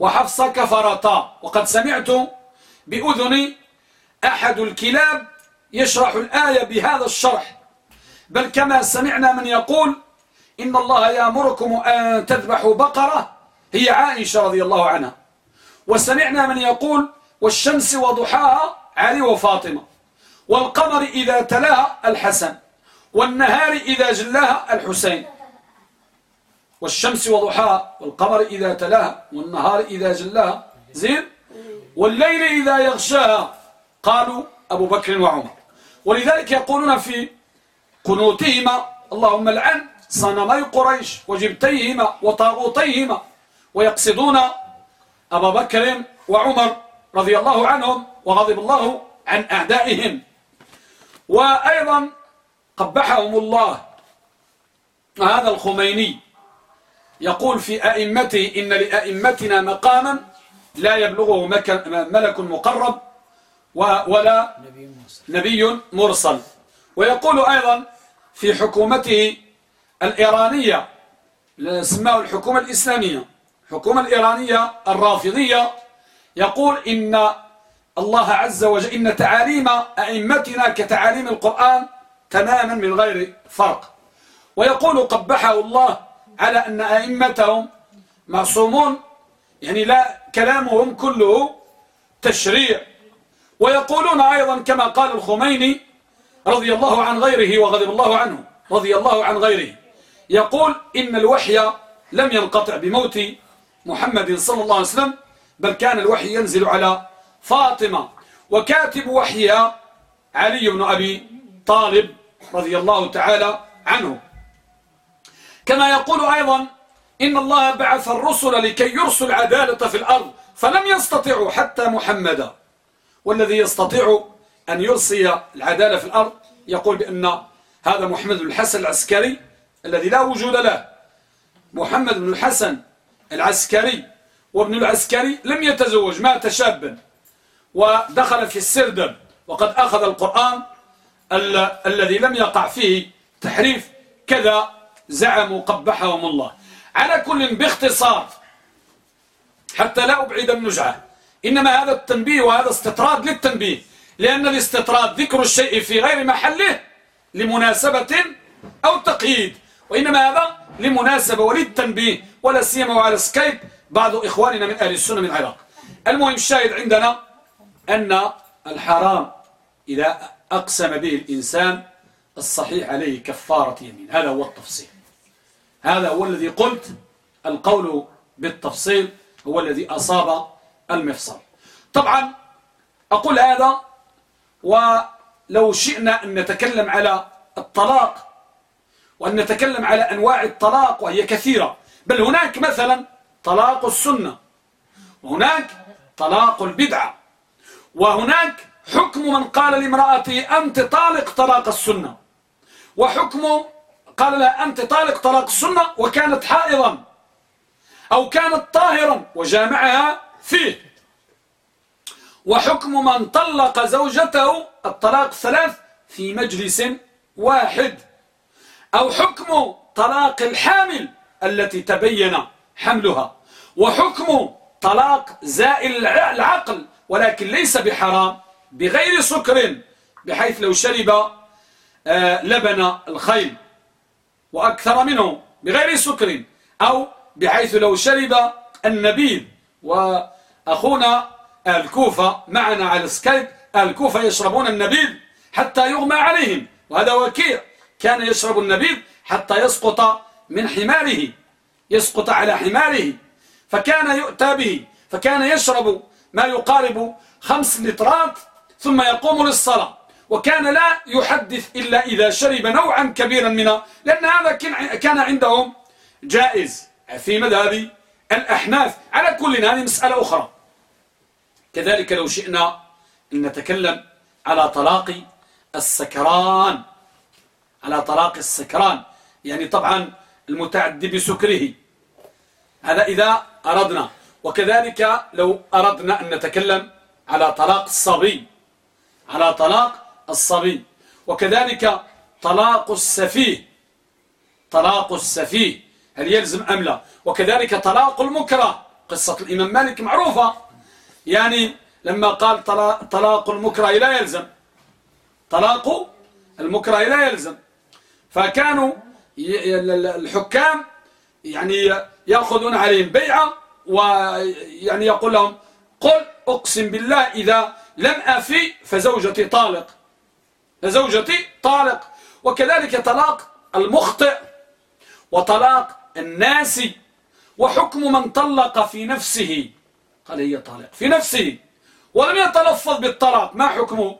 Speaker 1: وحفصة كفرتا وقد سمعت بأذني أحد الكلاب يشرح الآية بهذا الشرح بل كما سمعنا من يقول إن الله يأمركم أن تذبحوا بقرة هي عائشة رضي الله عنها وسمعنا من يقول والشمس وضحاها علي وفاطمة والقمر إذا تلاها الحسن والنهار إذا جلاها الحسين والشمس وضحاها والقمر إذا تلاها والنهار إذا جلاها زين والليل إذا يغشاها قالوا أبو بكر وعمر ولذلك يقولون في قنوتهما اللهم العن صنمي قريش وجبتيهما وطاغوتيهما ويقصدون أبا بكر وعمر رضي الله عنهم وغضب الله عن أعدائهم وأيضا قبحهم الله هذا الخميني يقول في أئمته إن لأئمتنا مقاما لا يبلغه ملك مقرب ولا نبي مرسل ويقول أيضا في حكومته الإيرانية اسمه الحكومة الإسلامية الحكومة الإيرانية الرافضية يقول إن الله عز وجل إن تعاليم أئمتنا كتعاليم القرآن تماما من غير فرق ويقول قبحه الله على أن أئمتهم معصومون يعني لا كلامهم كله تشريع ويقولون أيضا كما قال الخميني رضي الله عن غيره وغضب الله عنه رضي الله عن غيره يقول إن الوحي لم ينقطع بموت محمد صلى الله عليه وسلم بل كان الوحي ينزل على فاطمة وكاتب وحيها علي بن أبي طالب رضي الله تعالى عنه كما يقول أيضا إن الله بعث الرسل لكي يرسل عدالة في الأرض فلم يستطيعوا حتى محمدا والذي يستطيع أن يرسي العدالة في الأرض يقول بأن هذا محمد بن الحسن العسكري الذي لا وجود له محمد بن الحسن العسكري وابن العسكري لم يتزوج مات شابا ودخل في السردب وقد أخذ القرآن الذي لم يقع فيه تحريف كذا زعموا قبحهم الله على كل باختصار حتى لا أبعد النجعة إنما هذا التنبيه وهذا استطراد للتنبيه لأن الاستطراد ذكر الشيء في غير محله لمناسبة أو تقييد وإنما هذا لمناسبة وللتنبيه ولا سيما وعلى سكايب بعض إخواننا من أهل السنة من العراق المهم الشاهد عندنا أن الحرام إذا أقسم به الإنسان الصحيح عليه كفارة يمين هذا هو التفصيل هذا هو الذي قلت القول بالتفصيل هو الذي أصاب المفصل طبعا أقول هذا ولو شئنا أن نتكلم على الطلاق وأن نتكلم على أنواع الطلاق وهي كثيرة بل هناك مثلا طلاق السنة وهناك طلاق البدعة وهناك حكم من قال لامرأته أنت طالق طلاق السنة وحكم قال لها أنت طالق طلاق السنة وكانت حائضا أو كانت طاهرا وجامعها فيه وحكم من طلق زوجته الطلاق ثلاث في مجلس واحد أو حكم طلاق الحامل التي تبين حملها وحكم طلاق زائل العقل ولكن ليس بحرام بغير سكر بحيث لو شرب آه، لبن الخيل وأكثر منه بغير سكر أو بحيث لو شرب النبيذ وأخونا الكوفة معنا على السكايب الكوفة يشربون النبيذ حتى يغمى عليهم وهذا وكيع كان يشرب النبيذ حتى يسقط من حماره يسقط على حماره فكان يؤتى به فكان يشرب ما يقارب خمس لترات ثم يقوم للصلاة وكان لا يحدث إلا إذا شرب نوعا كبيرا منها لأن هذا كان عندهم جائز في مذهب الأحناف على كل هذه مسألة أخرى كذلك لو شئنا أن نتكلم على طلاق السكران على طلاق السكران يعني طبعا المتعدي بسكره هذا إذا أردنا وكذلك لو أردنا أن نتكلم على طلاق الصبي على طلاق الصبي وكذلك طلاق السفيه طلاق السفيه هل يلزم أم لا وكذلك طلاق المكره قصة الإمام مالك معروفة يعني لما قال طلاق المكره لا يلزم طلاق المكره لا يلزم فكانوا الحكام يعني يأخذون عليهم بيعة ويعني يقول لهم قل أقسم بالله إذا لم أفي فزوجتي طالق فزوجتي طالق وكذلك طلاق المخطئ وطلاق الناسي وحكم من طلق في نفسه قال هي طالق في نفسه ولم يتلفظ بالطلاق ما حكمه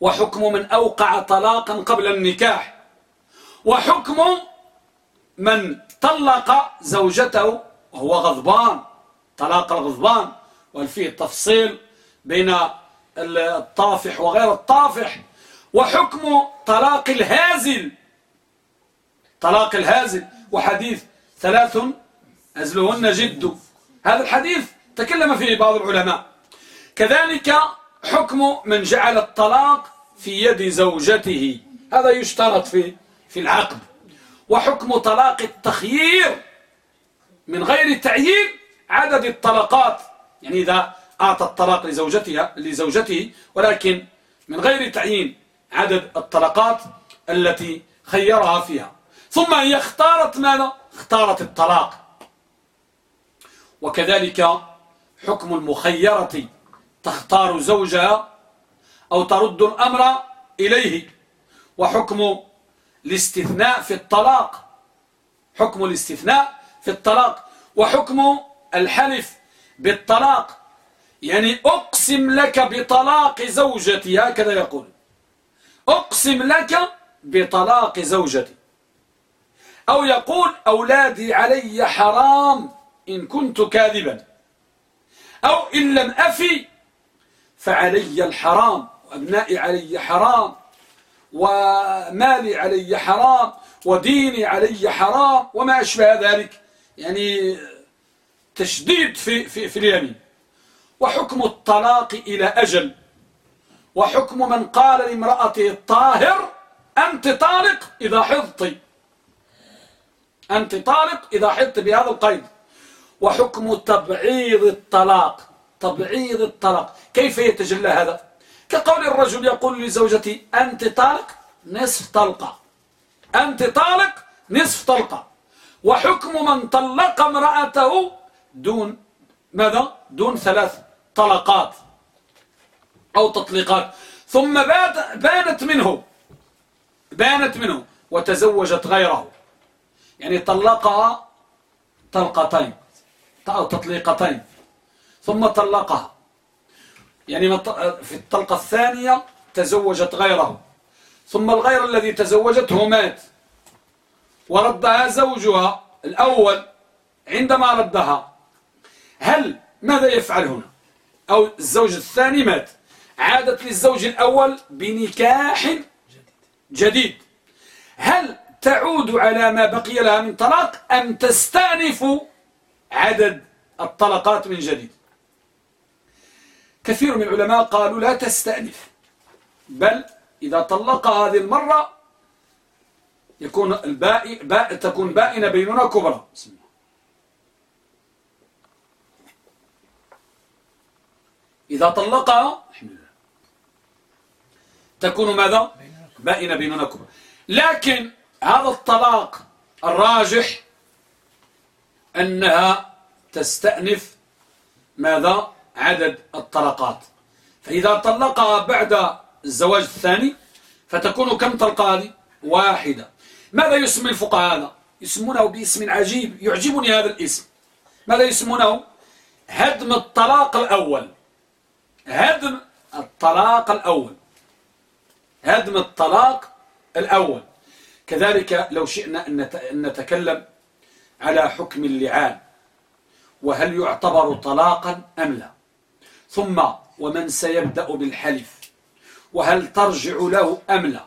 Speaker 1: وحكم من أوقع طلاقا قبل النكاح وحكم من طلق زوجته وهو غضبان طلاق الغضبان وهل فيه تفصيل بين الطافح وغير الطافح وحكم طلاق الهازل طلاق الهازل وحديث ثلاث أزلهن جد هذا الحديث تكلم فيه بعض العلماء كذلك حكم من جعل الطلاق في يد زوجته هذا يشترط في في العقد وحكم طلاق التخيير من غير تعيين عدد الطلقات يعني إذا أعطى الطلاق لزوجتها لزوجته ولكن من غير تعيين عدد الطلقات التي خيرها فيها ثم هي اختارت ماذا؟ اختارت الطلاق وكذلك حكم المخيرة تختار زوجها أو ترد الأمر إليه وحكم الاستثناء في الطلاق حكم الاستثناء في الطلاق وحكم الحلف بالطلاق يعني أقسم لك بطلاق زوجتي هكذا يقول أقسم لك بطلاق زوجتي أو يقول أولادي علي حرام إن كنت كاذبا أو إن لم أفي فعلي الحرام وأبنائي علي حرام ومالي علي حرام وديني علي حرام وما أشبه ذلك يعني تشديد في, في, في اليمين وحكم الطلاق إلى أجل وحكم من قال لامرأته الطاهر أنت طالق إذا حضت أنت طالق إذا حضت بهذا القيد وحكم تبعيض الطلاق تبعيض الطلاق كيف يتجلى هذا كقول الرجل يقول لزوجتي أنت طالق نصف طلقة أنت طالق نصف طلقة وحكم من طلق امرأته دون ماذا دون ثلاث طلقات أو تطليقات ثم بانت منه بانت منه وتزوجت غيره يعني طلقها طلقتين أو تطليقتين ثم طلقها يعني في الطلقة الثانية تزوجت غيره ثم الغير الذي تزوجته مات وردها زوجها الأول عندما ردها هل ماذا يفعل هنا أو الزوج الثاني مات عادت للزوج الأول بنكاح جديد هل تعود على ما بقي لها من طلاق أم تستأنف عدد الطلقات من جديد كثير من العلماء قالوا لا تستأنف بل إذا طلق هذه المرة يكون البائ... بائ... تكون بائنة بيننا كبرى بسم الله إذا طلقها تكون ماذا بائنة بيننا كبرى لكن هذا الطلاق الراجح أنها تستأنف ماذا عدد الطلقات فإذا طلقها بعد الزواج الثاني فتكون كم طلقة هذه واحدة ماذا يسمي الفقهاء هذا يسمونه باسم عجيب يعجبني هذا الاسم ماذا يسمونه هدم الطلاق الأول هدم الطلاق الأول هدم الطلاق الأول كذلك لو شئنا أن نتكلم على حكم اللعان وهل يعتبر طلاقا أم لا ثم ومن سيبدأ بالحلف وهل ترجع له أم لا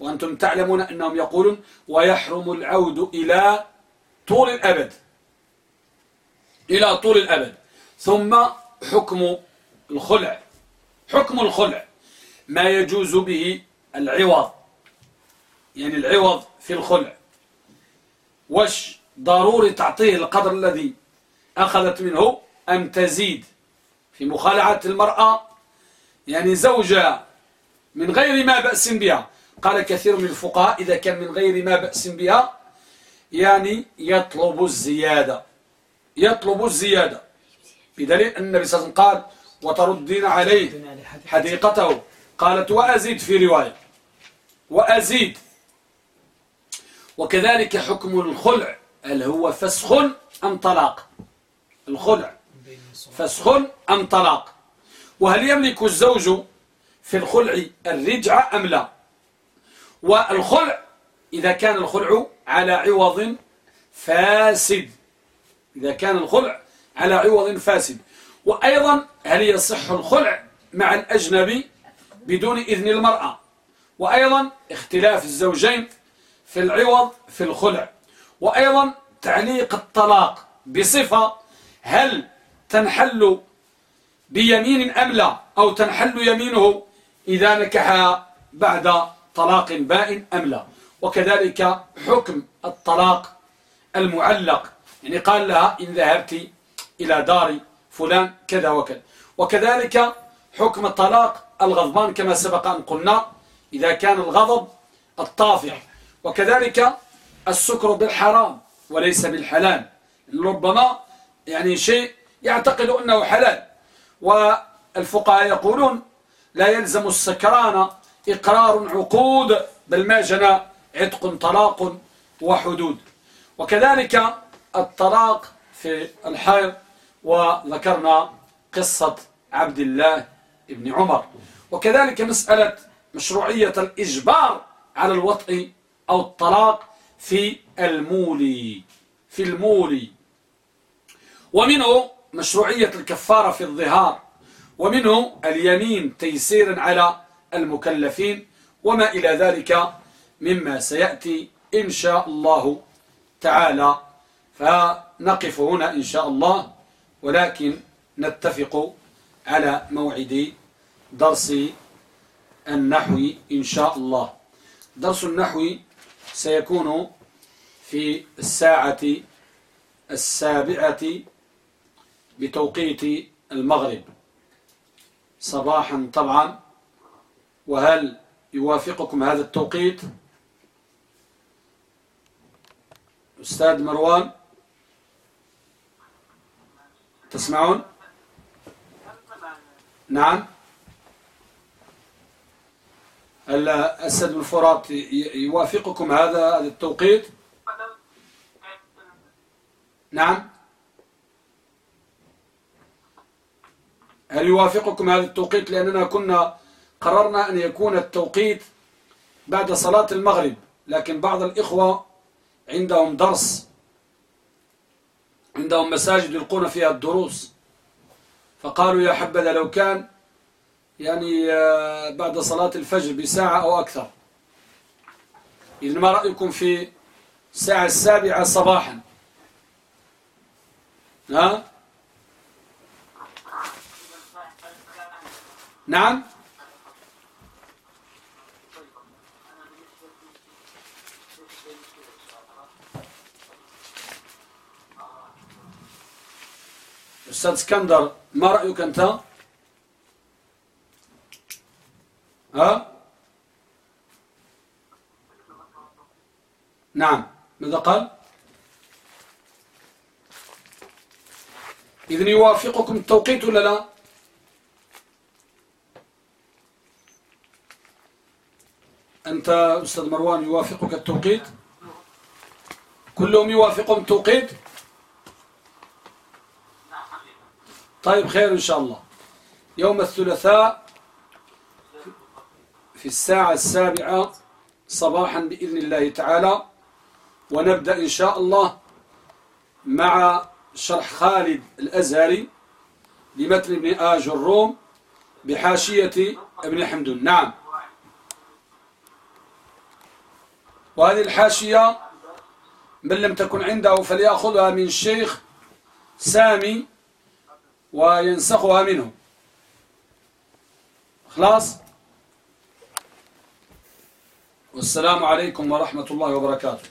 Speaker 1: وأنتم تعلمون أنهم يقولون ويحرم العود إلى طول الأبد إلى طول الأبد ثم حكم الخلع حكم الخلع ما يجوز به العوض يعني العوض في الخلع وش ضروري تعطيه القدر الذي أخذت منه أم تزيد في مخالعة المرأة يعني زوجها من غير ما بأس بها قال كثير من الفقهاء إذا كان من غير ما بأس بها يعني يطلب الزيادة يطلب الزيادة بدليل أن النبي صلى الله عليه وسلم قال وتردين عليه حديقته قالت وأزيد في رواية وأزيد وكذلك حكم الخلع هل هو فسخ أم طلاق الخلع فسخ أم طلاق وهل يملك الزوج في الخلع الرجعة أم لا والخلع إذا كان الخلع على عوض فاسد إذا كان الخلع على عوض فاسد وأيضا هل يصح الخلع مع الأجنبي بدون إذن المرأة وأيضا اختلاف الزوجين في العوض في الخلع وأيضا تعليق الطلاق بصفة هل تنحل بيمين أم لا أو تنحل يمينه إذا نكحها بعد طلاق بائن أم لا وكذلك حكم الطلاق المعلق يعني قال لها إن ذهبت إلى داري فلان كذا وكذا وكذلك حكم الطلاق الغضبان كما سبق أن قلنا إذا كان الغضب الطافع وكذلك السكر بالحرام وليس بالحلال ربما يعني شيء يعتقد أنه حلال والفقهاء يقولون لا يلزم السكران إقرار عقود بل ما جنى عتق طلاق وحدود وكذلك الطلاق في الحيض وذكرنا قصة عبد الله بن عمر وكذلك مسألة مشروعية الإجبار على الوطء أو الطلاق في المولي في المولي ومنه مشروعية الكفارة في الظهار ومنه اليمين تيسيرا على المكلفين وما إلى ذلك مما سيأتي إن شاء الله تعالى فنقف هنا إن شاء الله ولكن نتفق على موعد درس النحو إن شاء الله درس النحو سيكون في الساعة السابعة بتوقيت المغرب صباحا طبعا وهل يوافقكم هذا التوقيت أستاذ مروان تسمعون نعم السد الفرات يوافقكم هذا التوقيت نعم هل يوافقكم هذا التوقيت لأننا كنا قررنا أن يكون التوقيت بعد صلاة المغرب لكن بعض الإخوة عندهم درس عندهم مساجد يلقون فيها الدروس فقالوا يا حبذا لو كان يعني آه، بعد صلاة الفجر بساعة أو أكثر إذن ما رأيكم في الساعة السابعة صباحا ها نعم أستاذ اسكندر ما رأيك أنت ها نعم ماذا قال إذن يوافقكم التوقيت ولا لا أنت أستاذ مروان يوافقك التوقيت كلهم يوافقون التوقيت طيب خير إن شاء الله يوم الثلاثاء في الساعة السابعة صباحا بإذن الله تعالى ونبدأ إن شاء الله مع شرح خالد الأزهري لمتن ابن آج الروم بحاشية ابن حمدون نعم وهذه الحاشية من لم تكن عنده فليأخذها من شيخ سامي وينسخها منه خلاص والسلام عليكم ورحمة الله وبركاته